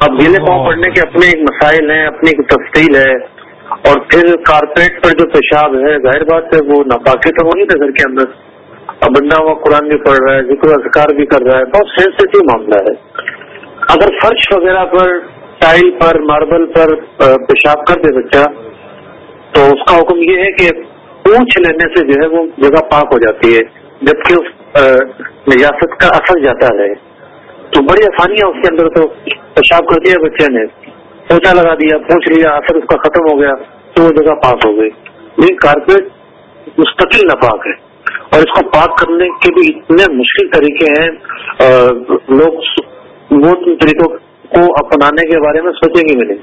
اب گیلے پاؤں پڑنے کے اپنے ایک مسائل ہیں اپنی ایک تفصیل ہے۔ اور پھر کارپیٹ پر جو پیشاب ہے ظاہر بات ہے وہ ناپاکی تو ہوگی نا گھر کے اندر۔ اب بندہ وہ قرآن بھی پڑھ رہا ہے ذکر اذکار بھی کر رہا ہے بہت سینسٹیو معاملہ ہے۔ اگر فرش وغیرہ پر ٹائل پر، ماربل پر پیشاب کر دے بچہ۔ تو اس کا حکم یہ ہے کہ پونچھ لینے سے جو ہے وہ جگہ پاک ہو جاتی ہے، جبکہ اس نجاست کا اثر جاتا ہے۔ تو بڑی آسانی ہے اس کے اندر تو پیشاب کر دیا بچے نے۔ پوچھا لگا دیا، پوچھ لیا، اثر اس کا ختم ہو گیا تو وہ جگہ پاک ہو گئی۔ لیکن کارپیٹ مستقل ناپاک ہے۔ اور اس کو پاک کرنے کے بھی اتنے مشکل طریقے ہیں لوگ وہ طریقوں کو اپنانے کے بارے میں سوچیں گے نہیں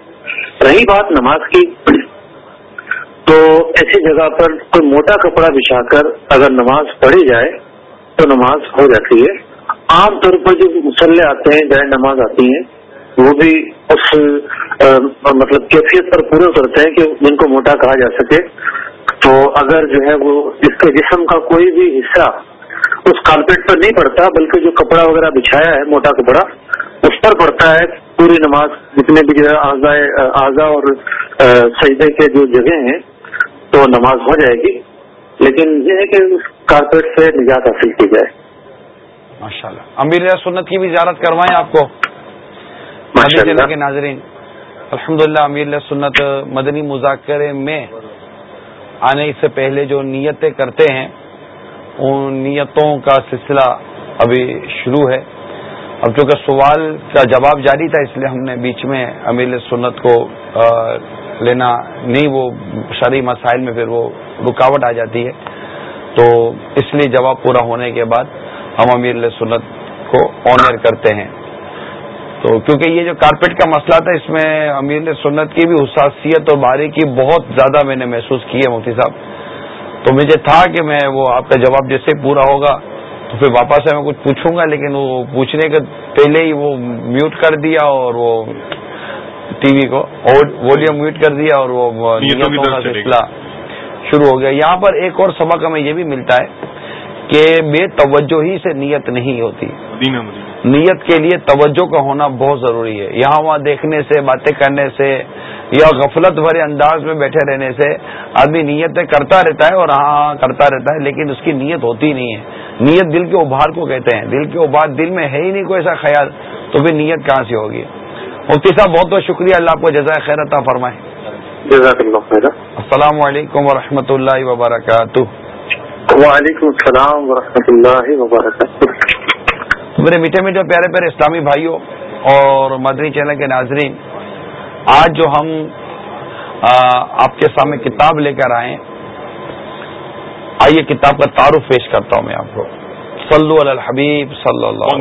رہی بات نماز کی، تو ایسی جگہ پر کوئی موٹا کپڑا بچھا کر اگر نماز پڑھی جائے تو نماز ہو جاتی ہے۔ عام طور پر جو مسلح آتے ہیں جائے نماز آتی ہیں، وہ بھی اس مطلب کیفیت پر پورا کرتے ہیں کہ جن کو موٹا کہا جا سکے۔ تو اگر جو ہے وہ اس کے جسم کا کوئی بھی حصہ اس کارپیٹ پر نہیں پڑتا، بلکہ جو کپڑا وغیرہ بچھایا ہے، موٹا کپڑا اس پر پڑتا ہے پوری نماز جتنے بھی اعضا اور سجدے کے جو جگہ ہیں تو نماز ہو جائے گی۔ لیکن یہ ہے کہ کارپیٹ سے نجات حاصل کی جائے۔ ماشاء اللہ امیر سنت کی بھی زیارت کروائیں آپ کو۔ کے ناظرین الحمد للہ امیر سنت مدنی مذاکرے میں آنے سے پہلے جو نیتیں کرتے ہیں ان نیتوں کا سلسلہ ابھی شروع ہے۔ اب چونکہ سوال کا جواب جاری تھا، اس لیے ہم نے بیچ میں امیر سنت کو لینا نہیں، وہ شرعی مسائل میں پھر وہ رکاوٹ آ جاتی ہے۔ تو اس لیے جواب پورا ہونے کے بعد ہم امیر سنت کو آنر کرتے ہیں۔ تو کیونکہ یہ جو کارپیٹ کا مسئلہ تھا، اس میں امیر سنت کی بھی حساسیت اور باریکی بہت زیادہ میں نے محسوس کی ہے، مفتی صاحب۔ تو مجھے تھا کہ میں وہ آپ کا جواب جیسے پورا ہوگا۔ تو پھر واپس سے میں کچھ پوچھوں گا لیکن وہ پوچھنے کے پہلے ہی وہ میوٹ کر دیا اور وہ ٹی وی کو ولیوم میوٹ کر دیا اور وہ سلسلہ شروع ہو گیا۔ یہاں پر ایک اور سبق ہمیں یہ بھی ملتا ہے کہ بے توجہ ہی سے نیت نہیں ہوتی۔ نیت کے لیے توجہ کا ہونا بہت ضروری ہے۔ یہاں وہاں دیکھنے سے باتیں کرنے سے یا غفلت بھرے انداز میں بیٹھے رہنے سے آدمی نیتیں کرتا رہتا ہے اور ہاں کرتا رہتا ہے لیکن اس کی نیت ہوتی نہیں ہے۔ نیت دل کے ابھار کو کہتے ہیں۔ دل کے ابھار دل میں ہے ہی نہیں کوئی ایسا خیال تو پھر نیت کہاں سے ہوگی؟ مفتی صاحب بہت بہت شکریہ۔ اللہ آپ کو جزائے خیر عطا فرمائے۔ السلام علیکم و اللہ وبرکاتہ۔ وعلیکم السلام ورحمۃ اللہ وبرکاتہ۔ میرے میٹھے میٹھے پیارے پیارے اسلامی بھائیوں اور مدنی چینل کے ناظرین آج جو ہم آپ کے سامنے کتاب لے کر آئے آئیے کتاب کا تعارف پیش کرتا ہوں میں آپ کو۔ صلو علی الحبیب صلی اللہ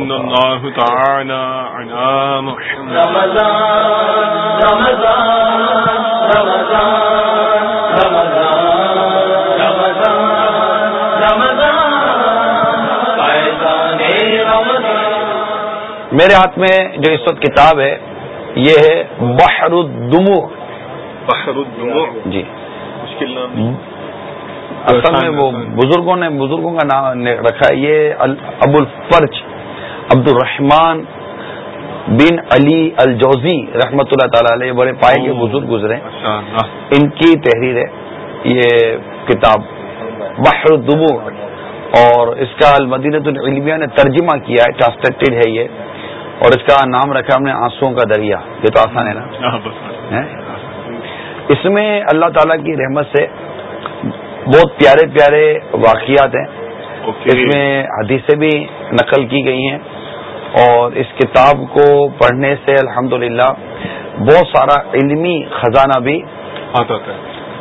تعالی میرے ہاتھ میں جو اس وقت کتاب ہے یہ ہے بحر الدمو بحر الدمو جی اصل میں وہ بزرگوں نے بزرگوں کا نام رکھا ہے یہ ابو الفرج عبد الرحمان بن علی الجوزی رحمت اللہ تعالی علیہ بڑے پائے کے بزرگ گزرے ان کی تحریر ہے یہ کتاب بحر الدمو اور اس کا المدینت العلمیہ نے ترجمہ کیا ہے ٹرانسلیٹڈ ہے یہ۔ اور اس کا نام رکھا ہم نے آنسو کا دریا یہ تو آسان ہے نا؟ ہاں، اس میں اللہ تعالی کی رحمت سے بہت پیارے پیارے واقعات ہیں۔ اس میں حدیثیں بھی نقل کی گئی ہیں۔ اور اس کتاب کو پڑھنے سے الحمد بہت سارا علمی خزانہ بھی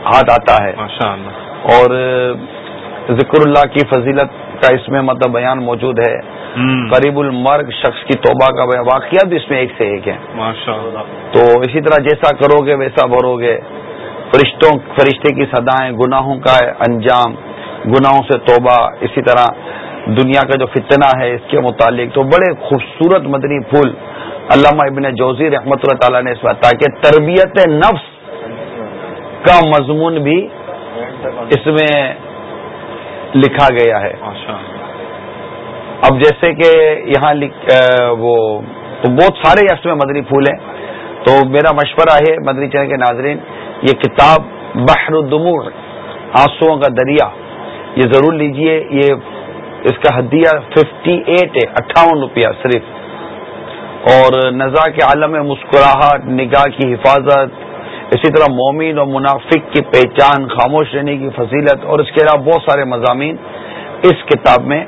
ہاتھ آتا ہے۔ اور ذکر اللہ کی فضیلت کا اس میں مطلب بیان موجود ہے۔ قریب المرگ شخص کی توبہ کا واقعہ بھی اس میں ایک سے ایک ہے تو اسی طرح جیسا کرو گے ویسا بھرو گے فرشتوں فرشتے کی سدائیں گناہوں کا انجام گناہوں سے توبہ اسی طرح دنیا کا جو فتنہ ہے اس کے متعلق۔ تو بڑے خوبصورت مدنی پھول۔ علامہ ابن جوزی رحمۃ اللہ تعالیٰ نے اس بات تاکہ تربیت نفس کا مضمون بھی اس میں لکھا گیا ہے۔ اب جیسے کہ یہاں وہ تو بہت سارے اس میں مدنی پھول ہیں۔ تو میرا مشورہ ہے مدنی چینل کے ناظرین یہ کتاب بحر الدمور آنسو کا دریا یہ ضرور لیجیے۔ یہ اس کا حدیہ ففٹی ایٹ ہے اٹھاون روپیہ صرف۔ اور نزا کے عالم مسکراہٹ نگاہ کی حفاظت اسی طرح مومن اور منافق کی پہچان، خاموش رہنے کی فضیلت اور اس کے علاوہ بہت سارے مضامین اس کتاب میں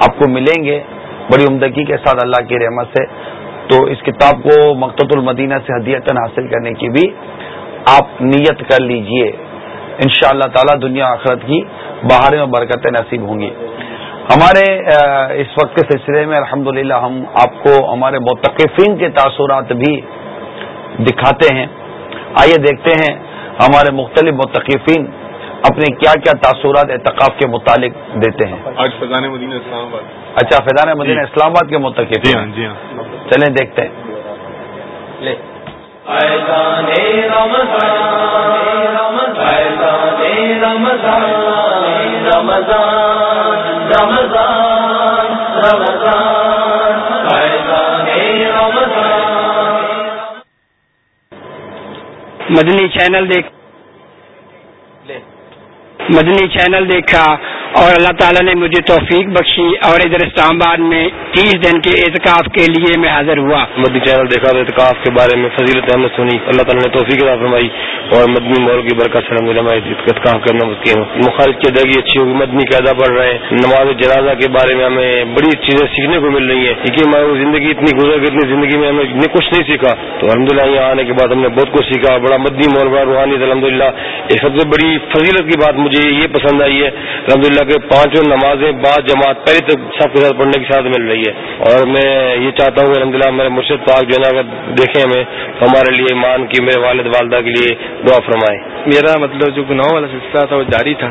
آپ کو ملیں گے۔ بڑی عمدگی کے ساتھ اللہ کی رحمت سے۔ تو اس کتاب کو مقت المدینہ سے ہدیتن حاصل کرنے کی بھی آپ نیت کر لیجیے۔ ان شاء اللہ تعالی دنیا آخرت کی بہاریں اور برکتیں نصیب ہوں گی۔ ہمارے اس وقت کے سلسلے میں الحمد ہم آپ کو ہمارے متقفین کے تاثرات بھی دکھاتے ہیں۔ آئیے دیکھتے ہیں ہمارے مختلف متقفین اپنے کیا کیا تاثرات اعتقاف کے متعلق دیتے ہیں۔ آج فیضان مدینہ اسلام آباد۔ اچھا فیضان مدینہ جی۔ اسلام آباد کے متقف جی ہاں جی ہاں۔ چلیں دیکھتے ہیں۔ مدنی چینل دیکھ مدنی چینل دیکھا۔ اور اللہ تعالیٰ نے مجھے توفیق بخشی اور ادھر اسلام آباد میں تیس دن کے اعتکاف کے لیے میں حاضر ہوا۔ مدنی چینل دیکھا تو اعتکاف کے بارے میں فضیلت احمد سنی۔ اللہ تعالیٰ نے توفیق ادا فرمائی اور مدنی مول کی برکت سے اعتکاف کرنا ممکن مخالف کی ادائیگی اچھی ہوگی، مدنی قاعدہ بڑھ رہے ہیں۔ نماز جنازہ کے بارے میں ہمیں بڑی چیزیں سیکھنے کو مل رہی ہیں۔ کیونکہ ہماری زندگی اتنی گزر گئی، اتنی زندگی میں ہمیں کچھ نہیں سیکھا۔ تو الحمد للہ یہاں آنے کے بعد ہم نے بہت کچھ سیکھا۔ بڑا مدنی مول بڑا روحانی الحمد للہ ایک سب سے بڑی فضیلت کی بات مجھے یہ پسند آئی ہے۔ الحمد للہ کے پانچوں نمازیں بعد جماعت پہلے تو سب کے ساتھ پڑھنے کے ساتھ مل رہی ہے۔ اور میں یہ چاہتا ہوں الحمد للہ میرے مرشد پاک جو ہے نا، اگر دیکھیں ہمیں تو ہمارے لیے ایمان کی، میرے والد والدہ کے لیے دعا فرمائے میرا مطلب جو گناہوں والا سلسلہ تھا، وہ جاری تھا۔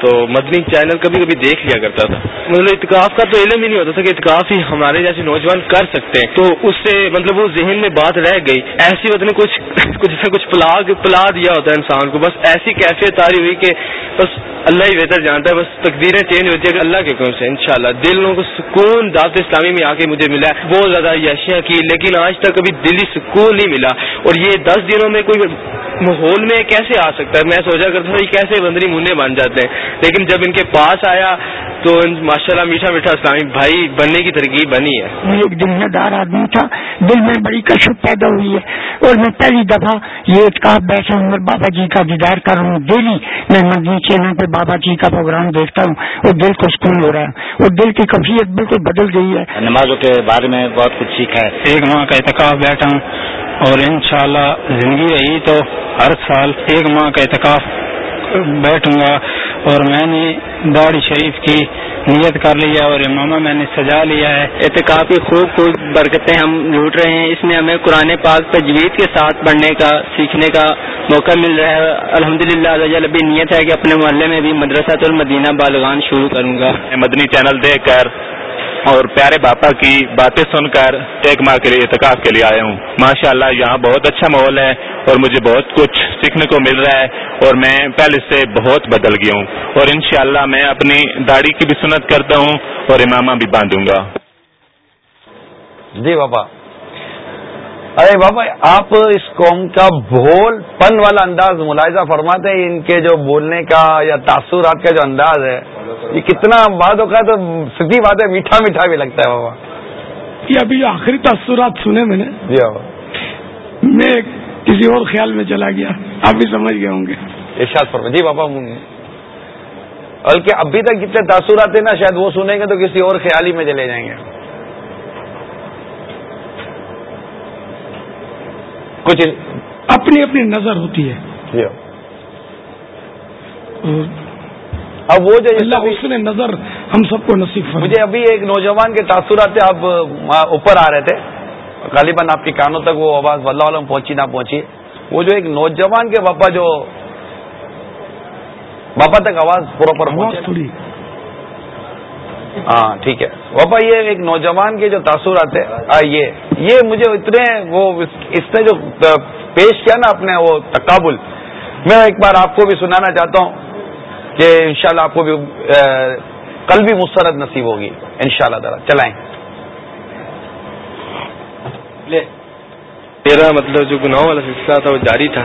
تو مدنی چینل کبھی کبھی دیکھ لیا کرتا تھا۔ مطلب اتکاف کا تو علم ہی نہیں ہوتا تھا کہ اتکاف ہی ہمارے جیسے نوجوان کر سکتے ہیں۔ تو اس سے مطلب وہ ذہن میں بات رہ گئی۔ ایسی مطلب کچھ کچھ کچھ پلاگ پلا دیا ہوتا ہے انسان کو۔ بس ایسی کیفیت تاری ہوئی کہ بس اللہ ہی بہتر جانتا ہے۔ بس تقدیریں چینج ہوتی ہے اللہ کے کون سے انشاءاللہ دلوں کو سکون دعوت اسلامی میں آ کے مجھے ملا۔ بہت زیادہ یشیاں کی، لیکن آج تک کبھی دلی سکون نہیں ملا۔ اور یہ دس دنوں میں کوئی ماحول میں کیسے آ سکتا ہے؟ میں سوچا کرتا ہوں کیسے بندری منہ بن جاتے ہیں۔ لیکن جب ان کے پاس آیا تو ماشاء اللہ میٹھا میٹھا اسلامی بھائی بننے کی ترکیب بنی ہے۔ میں ایک ذمہ دار آدمی تھا دل میں بڑی کشپ پیدا ہوئی ہے۔ اور میں پہلی دفعہ یہ اتکاب بیٹھا ہوں اور بابا جی کا دیدار کر رہا ہوں۔ ڈیلی میں مدنی چینل پہ بابا جی کا پروگرام دیکھتا ہوں اور دل کو سکون ہو رہا ہے۔ اور دل کی کفیت بالکل بدل گئی ہے۔ نمازوں کے بارے میں بہت کچھ سیکھا ہے۔ ایک ماہ کا اعتکاف بیٹھا ہوں۔ اور انشاءاللہ زندگی رہی تو ہر سال ایک ماہ کا اعتکاف بیٹھوں گا اور میں نے داڑھی شریف کی نیت کر لیا اور امامہ میں نے سجا لیا ہے۔ احتکاب کی خوب خوب برکتیں ہم لوٹ رہے ہیں۔ اس میں ہمیں قرآن پاک تجوید کے ساتھ پڑھنے کا سیکھنے کا موقع مل رہا ہے۔ الحمد للہ ابھی نیت ہے کہ اپنے محلے میں بھی مدرسہ المدینہ بالغان شروع کروں گا۔ مدنی چینل دیکھ کر اور پیارے باپا کی باتیں سن کر ایک ماہ کے لیے اعتکاف کے لیے آیا ہوں۔ ماشاء اللہ یہاں بہت اچھا ماحول ہے اور مجھے بہت کچھ سیکھنے کو مل رہا ہے اور میں پہلے سے بہت بدل گیا ہوں۔ اور انشاءاللہ میں اپنی داڑھی کی بھی سنت کرتا ہوں اور امامہ بھی باندھوں گا۔ جی بابا ارے بابا آپ اس قوم کا بھول پن والا انداز ملاحظہ فرماتے ہیں ان کے جو بولنے کا یا تاثرات کا جو انداز ہے یہ کتنا بات ہوگا تو سیدھی بات ہے میٹھا میٹھا بھی لگتا ہے بابا۔ یہ ابھی آخری تاثرات سنے میں نے جی بابا۔ میں کسی اور خیال میں چلا گیا آپ بھی سمجھ گئے ہوں گے۔ ارشاد فرما جی بابا بلکہ ابھی تک کتنے تاثرات ہیں نا شاید وہ سنیں گے تو کسی اور خیال ہی میں چلے جائیں گے۔ کچھ اپنی اپنی نظر ہوتی ہے۔ اب وہ جو اللہ اس نے نظر ہم سب کو نصیب مجھے ابھی ایک نوجوان کے تاثرات آپ اوپر آ رہے تھے۔ غالباً آپ کی کانوں تک وہ آواز ولہ علم پہنچی نہ پہنچی۔ وہ جو ایک نوجوان کے باپا جو باپا تک آواز پراپر تھوڑی۔ ہاں ٹھیک ہے۔ باپا یہ ایک نوجوان کے جو تاثرات ہے یہ یہ مجھے اتنے وہ اس نے جو پیش کیا نا اپنے وہ تقابل، میں ایک بار آپ کو بھی سنانا چاہتا ہوں کہ انشاءاللہ آپ کو بھی کل بھی مسرت نصیب ہوگی، انشاءاللہ شاء اللہ چلائیں میرا مطلب جو گناہوں والا سلسلہ تھا وہ جاری تھا۔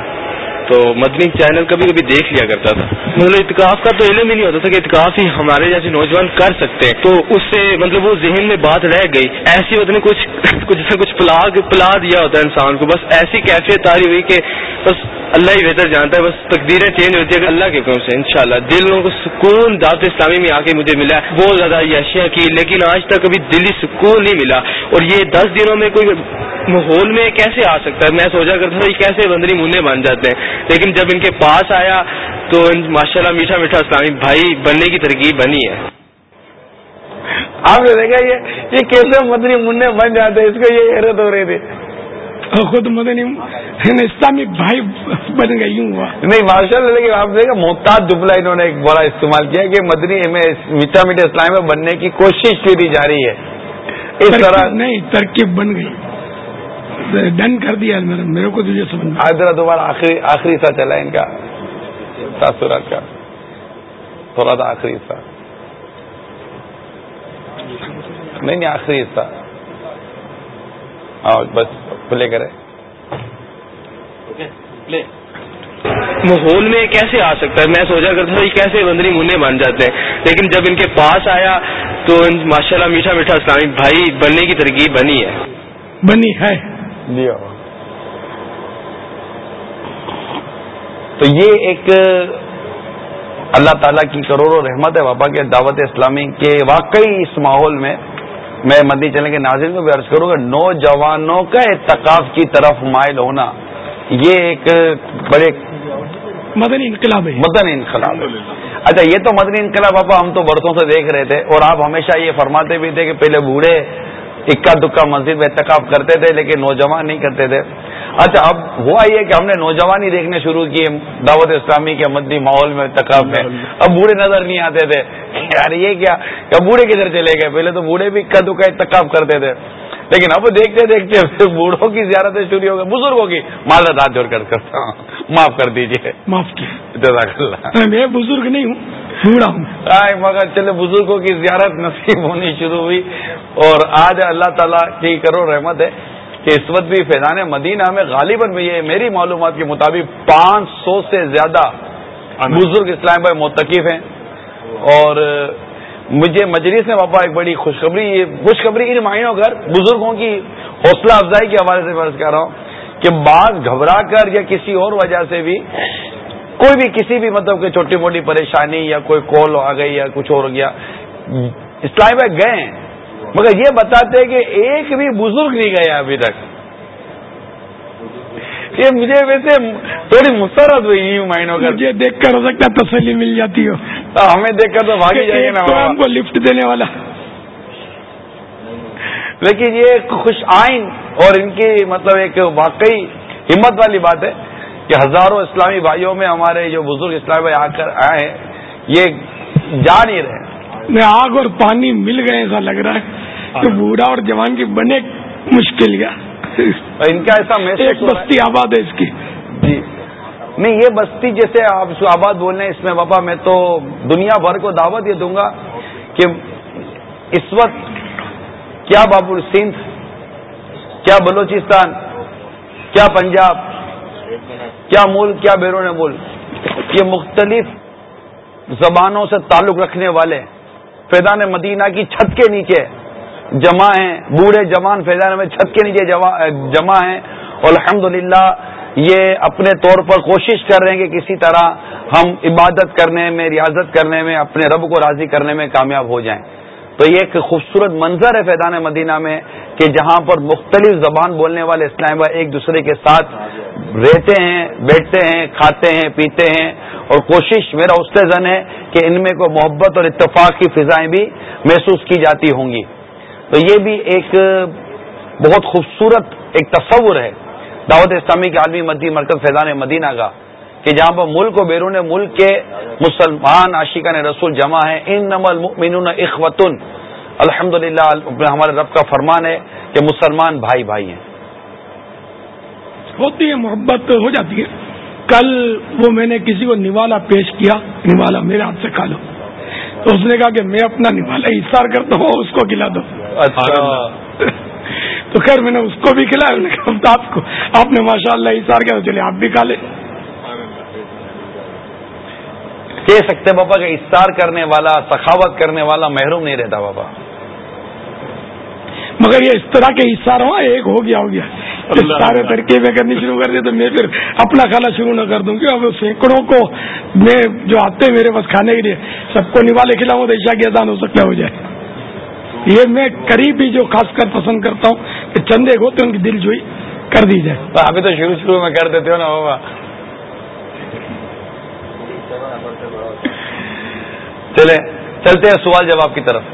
تو مدنی چینل کبھی کبھی دیکھ لیا کرتا تھا۔ مطلب اتکاف کا تو علم ہی نہیں ہوتا تھا کہ اتکاف ہی ہمارے جیسے نوجوان کر سکتے ہیں۔ تو اس سے مطلب وہ ذہن میں بات رہ گئی۔ ایسی مطلب کچھ کچھ کچھ پلا دیا ہوتا ہے انسان کو۔ بس ایسی کیفیت آ رہی ہوئی کہ بس اللہ ہی بہتر جانتا ہے، بس تقدیریں چینج ہوتی ہے اللہ کے کام سے، انشاءاللہ دلوں کو سکون دعوت اسلامی میں آ کے مجھے ملا۔ بہت زیادہ یشیاں کی، لیکن آج تک ابھی دلی سکون نہیں ملا۔ اور یہ دس دنوں میں کوئی ماحول میں کیسے آ سکتا ہے؟ میں سوچا کرتا تھا یہ کیسے بندری منہ بن جاتے ہیں۔ لیکن جب ان کے پاس آیا تو ماشاء اللہ میٹھا میٹھا اسلامی بھائی بننے کی ترکیب بنی ہے۔ آپ نے دیکھا یہ کیسے مدنی منہ بن جاتے ہیں؟ اس کو یہ حیرت ہو رہی تھی۔ خود مدنی اسلامی بھائی بن گئی ہوں نہیں ماشاء اللہ لیکن آپ دیکھا محتاط جملہ انہوں نے ایک بڑا استعمال کیا کہ مدنی میں میٹھا میٹھے اسلام میں بننے کی کوشش کی جاری ہے۔ اس طرح نہیں ترکیب بن گئی۔ ڈن کر دیا میرے کو تجھے سمجھ آج ذرا دوبارہ آخری آخری سا چلا ان کا۔ تاثرات کا۔ تھوڑا سا آخری حصہ نہیں نہیں آخری حصہ ہاں بس پلے کرے ماحول میں کیسے آ سکتا ہے؟ میں سوچا کرتا تھا یہ کیسے بندری منہ بن جاتے ہیں۔ لیکن جب ان کے پاس آیا تو ماشاء اللہ میٹھا میٹھا اسلامی بھائی بننے کی ترکیب بنی ہے۔ بنی ہے۔ جی تو یہ ایک اللہ تعالیٰ کی کروڑوں رحمت ہے بابا کے دعوت اسلامی کے واقعی اس ماحول میں میں مدی چلنے کے ناظرین کو بھی عرض کروں گا نوجوانوں کا اتقاف کی طرف مائل ہونا یہ ایک بڑے مدنی انقلاب ہے۔ مدنی انقلاب اچھا یہ تو مدنی انقلاب پاپا ہم تو برسوں سے دیکھ رہے تھے اور آپ ہمیشہ یہ فرماتے بھی تھے کہ پہلے بوڑھے اکا دکا مسجد میں اتقاف کرتے تھے لیکن نوجوان نہیں کرتے تھے۔ اچھا اب ہوا یہ کہ ہم نے نوجوان ہی دیکھنے شروع کیے دعوت اسلامی کے مدنی ماحول میں اتقاف میں۔ اب بوڑھے نظر نہیں آتے تھے۔ یار یہ کیا؟ بوڑھے کدھر چلے گئے؟ پہلے تو بوڑھے بھی اکا دکا اتقاف کرتے تھے۔ لیکن اب دیکھتے دیکھتے بوڑھوں کی زیارتیں شروع ہو گئی بزرگوں کی معذرت ہاتھ جوڑ کر کرتا ہوں۔ معاف کر دیجیے معاف کیا میں بزرگ نہیں ہوں بوڑھا ہوں۔ مگر چلے بزرگوں کی زیارت نصیب ہونی شروع ہوئی۔ اور آج اللہ تعالیٰ کی کرو رحمت ہے۔ کہ اس وقت بھی فیضان مدینہ میں غالباً یہ میری معلومات کے مطابق پانچ سو سے زیادہ بزرگ اسلام بھائی متقف ہیں۔ اور مجھے مجلس میں پاپا ایک بڑی خوشخبری خوشخبری ان معنیوں کر بزرگوں کی حوصلہ افزائی کے حوالے سے فرض کر رہا ہوں کہ بعض گھبرا کر یا کسی اور وجہ سے بھی کوئی بھی کسی بھی مطلب کہ چھوٹی موٹی پریشانی یا کوئی کال آ گئی یا کچھ اور گیا اسلام بھائی گئے مگر یہ بتاتے کہ ایک بھی بزرگ نہیں گیا ابھی تک۔ یہ مجھے ویسے تھوڑی مسرت ہوئی مہینوں کا۔ مجھے دیکھ کر ہو سکتا تسلی مل جاتی ہو۔ ہمیں دیکھ کر تو بھاگی جائے نا ہم۔ کو لفٹ دینے والا۔ لیکن یہ خوش آئین اور ان کی مطلب ایک واقعی ہمت والی بات ہے کہ ہزاروں اسلامی بھائیوں میں ہمارے جو بزرگ اسلامی بھائی آ کر آئے ہیں یہ جا نہیں رہے۔ آگ اور پانی مل گئے ایسا لگ رہا ہے کہ بوڑھا اور جوان کی بنے مشکل گیا۔ ان کا ایسا ایک بستی آباد ہے اس کی۔ جی۔ نہیں یہ بستی جیسے آپ آباد بول رہے ہیں اس میں بابا میں تو دنیا بھر کو دعوت یہ دوں گا کہ اس وقت کیا بابل سندھ کیا بلوچستان کیا پنجاب کیا ملک کیا بیرون ملک یہ مختلف زبانوں سے تعلق رکھنے والے فیضان مدینہ کی چھت کے نیچے جمع ہیں، بوڑھے جوان فیضان میں چھت کے نیچے جمع ہیں۔ اور الحمد یہ اپنے طور پر کوشش کر رہے ہیں کہ کسی طرح ہم عبادت کرنے میں، ریاضت کرنے میں، اپنے رب کو راضی کرنے میں کامیاب ہو جائیں۔ تو یہ ایک خوبصورت منظر ہے فیضان مدینہ میں کہ جہاں پر مختلف زبان بولنے والے اسلام ایک دوسرے کے ساتھ رہتے ہیں، بیٹھتے ہیں، کھاتے ہیں، پیتے ہیں۔ اور کوشش میرا استحزن ہے کہ ان میں کوئی محبت اور اتفاق کی فضائیں بھی محسوس کی جاتی ہوں گی۔ تو یہ بھی ایک بہت خوبصورت ایک تصور ہے۔ دعوت اسلامی کے عالمی مدی مرکز فیضان مدینہ کا، کہ جہاں پر ملک و بیرون ملک کے مسلمان عاشقان رسول جمع ہیں۔ ان نمل مین اخوتن الحمد للہ ہمارے رب کا فرمان ہے کہ مسلمان بھائی بھائی ہیں۔ ہوتی ہے محبت، ہو جاتی ہے۔ کل وہ میں نے کسی کو نوالا پیش کیا نوالا میرے ہاتھ سے کھا لو تو اس نے کہا کہ میں اپنا نوالا اشار کرتا ہوں اس کو کھلا دو۔ اچھا۔ تو خیر میں نے اس کو بھی کھلایا آپ کو آپ نے ماشاء اللہ اشار کیا چلے آپ بھی کھا لیں۔ کہہ سکتے بابا کہ اشار کرنے والا سخاوت کرنے والا محروم نہیں رہتا بابا۔ مگر یہ اس طرح کے اشار ہوا ایک ہو گیا ہو گیا۔ سارے ترکیبیں کرنی شروع کر دیا تو میں پھر اپنا کھانا شروع نہ کر دوں گی اب سینکڑوں کو میں جو آتے ہیں میرے پاس کھانے کے لیے سب کو نوالے کھلاؤں تو عشا کی اذان ہو سکتا ہو جائے۔ یہ میں قریب ہی جو خاص کر پسند کرتا ہوں کہ چند ایک ہوتے ان کی دل جوئی کر دی جائے۔ ابھی تو شروع شروع میں کر دیتے ہو نا بابا چلے چلتے ہیں سوال جواب کی طرف۔